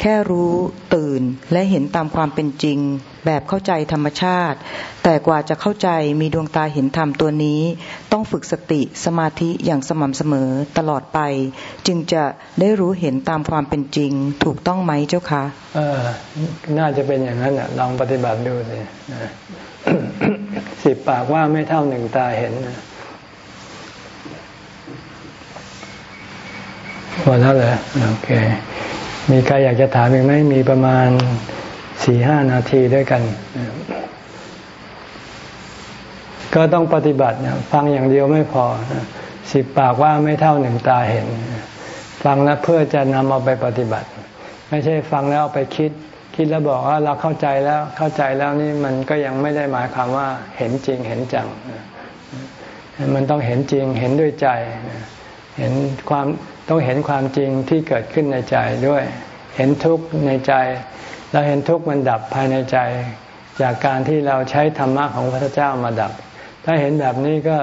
แค่รู้ตื่นและเห็นตามความเป็นจริง แบบเข้าใจธรรมชาติ แต่กว่าจะเข้าใจมีดวงตาเห็นธรรมตัวนี้ ต้องฝึกสติสมาธิอย่างสม่ำเสมอตลอดไป จึงจะได้รู้เห็นตามความเป็นจริง ถูกต้องไหมเจ้าคะเออน่าจะเป็นอย่างนั้นอะลองปฏิบัติดูสิสิบปากว่าไม่เท่าหนึ่งตาเห็นนะ พอแล้วเหรอโอเค มีใครอยากจะถามอีกไหมมีประมาณสี่ห้านาทีด้วยกัน ก็ต้องปฏิบัติฟังอย่างเดียวไม่พอสิบปากว่าไม่เท่าหนึ่งตาเห็น ฟังแล้วเพื่อจะนำเอาไปปฏิบัติ ไม่ใช่ฟังแล้วเอาไปคิด คิดแล้วบอกว่าเราเข้าใจแล้วเข้าใจแล้วนี่มันก็ยังไม่ได้หมายความว่าเห็นจริงเห็นจังมันต้องเห็นจริงเห็นด้วยใจ เห็นความ ต้องเห็นความจริงที่เกิดขึ้นในใจด้วย เห็นทุกข์ในใจ แล้วเห็นทุกข์มันดับภายในใจ จากการที่เราใช้ธรรมะของพระเจ้ามาดับ ถ้าเห็นแบบนี้ก็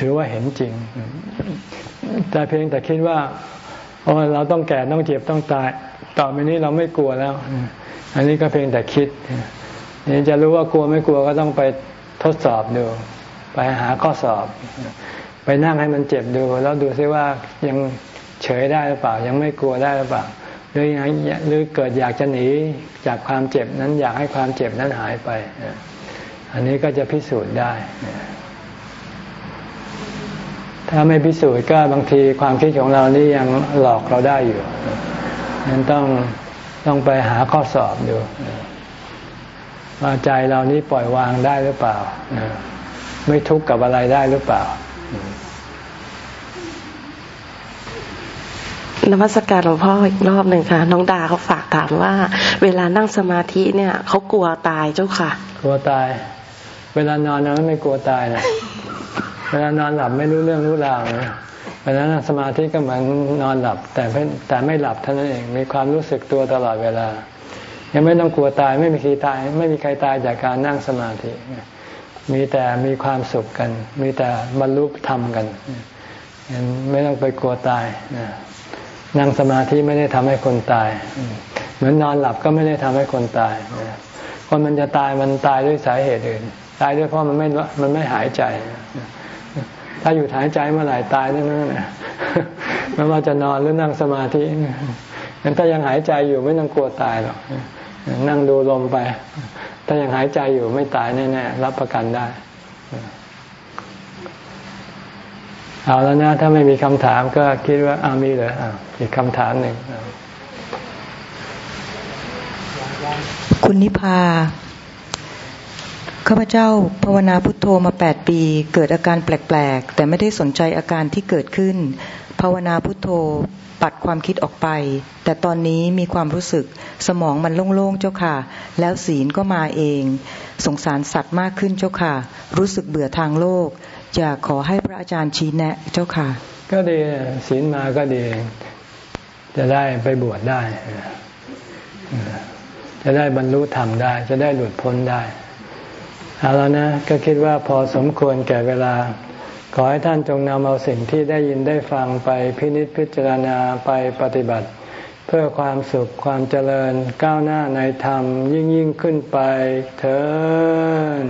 ถือว่าเห็นจริง แต่เพียงแต่คิดว่าโอ้เราต้องแก่ต้องเจ็บต้องตาย ต่อไปนี้เราไม่กลัวแล้ว อันนี้ก็เพียงแต่คิดนี่จะรู้ว่ากลัวไม่กลัวก็ต้องไปทดสอบดู ไปหาข้อสอบ ไปนั่งให้มันเจ็บดู แล้วดูซิว่ายัง เฉยได้หรือเปล่า ยังไม่กลัวได้หรือเปล่าหรือยังหรือเกิดอยากจะหนีจากความเจ็บนั้นอยากให้ความเจ็บนั้นหายไป อันนี้ก็จะพิสูจน์ได้ ถ้าไม่พิสูจน์ก็บางทีความคิดของเรานี่ยังหลอกเราได้อยู่นั้นต้องต้องไปหาข้อสอบดูว่าใจเรานี้ปล่อยวางได้หรือเปล่า ไม่ทุกข์กับอะไรได้หรือเปล่า นมัสการหลวงพ่ออีกรอบหนึ่งค่ะ น้องดาเขาฝากถามว่า เวลานั่งสมาธิเนี่ยเขากลัวตายเจ้าค่ะ กลัวตาย เวลานอนนะไม่กลัวตายนะเวลานอนหลับไม่รู้เรื่องรู้ราวนะเวลานั่งสมาธิก็เหมือนนอนหลับ แต่แต่ไม่หลับเท่านั้นเองมีความรู้สึกตัวตลอดเวลา ยังไม่ต้องกลัวตายไม่มีใครตาย ไม่มีใครตายจากการนั่งสมาธิ มีแต่มีความสุขกัน มีแต่บรรลุธรรมกันไม่ต้องไปกลัวตายนะ นั่งสมาธิไม่ได้ทำให้คนตาย เหมือนนอนหลับก็ไม่ได้ทำให้คนตาย คนมันจะตายมันตายด้วยสาเหตุอื่น ตายด้วยเพราะมันไม่ มันไม่หายใจ ถ้าอยู่หายใจเมื่อไหร่ตายนั่นนั่นไม่ว่าจะนอนหรือนั่งสมาธิงั้นถ้ายังหายใจอยู่ไม่ต้องกลัวตายหรอก นั่งดูลมไป ถ้ายังหายใจอยู่ไม่ตายแน่ๆรับประกันได้ เอาแล้วนะ ถ้าไม่มีคำถามก็คิดว่าอามีเลยอ่าอีกคำถามหนึ่งคุณนิพาข้าพเจ้าภาวนาพุทโธมาแปดปี เกิดอาการแปลกๆ แต่ไม่ได้สนใจอาการที่เกิดขึ้น ภาวนาพุทโธปัดความคิดออกไป แต่ตอนนี้มีความรู้สึกสมองมันโล่งๆ เจ้าค่ะ แล้วศีลก็มาเอง สงสารสัตว์มากขึ้นเจ้าค่ะ รู้สึกเบื่อทางโลก จะขอให้พระอาจารย์ชี้แนะเจ้าค่ะ ก็ดีศีลมาก็ดี จะได้ไปบวชได้ จะได้บรรลุธรรมได้ จะได้หลุดพ้นได้เอาแล้วนะ ก็คิดว่าพอสมควรแก่เวลา ขอให้ท่านจงนำเอาสิ่งที่ได้ยินได้ฟังไปพินิจพิจารณาไปปฏิบัติ เพื่อความสุขความเจริญก้าวหน้าในธรรมยิ่งยิ่งขึ้นไปเถิด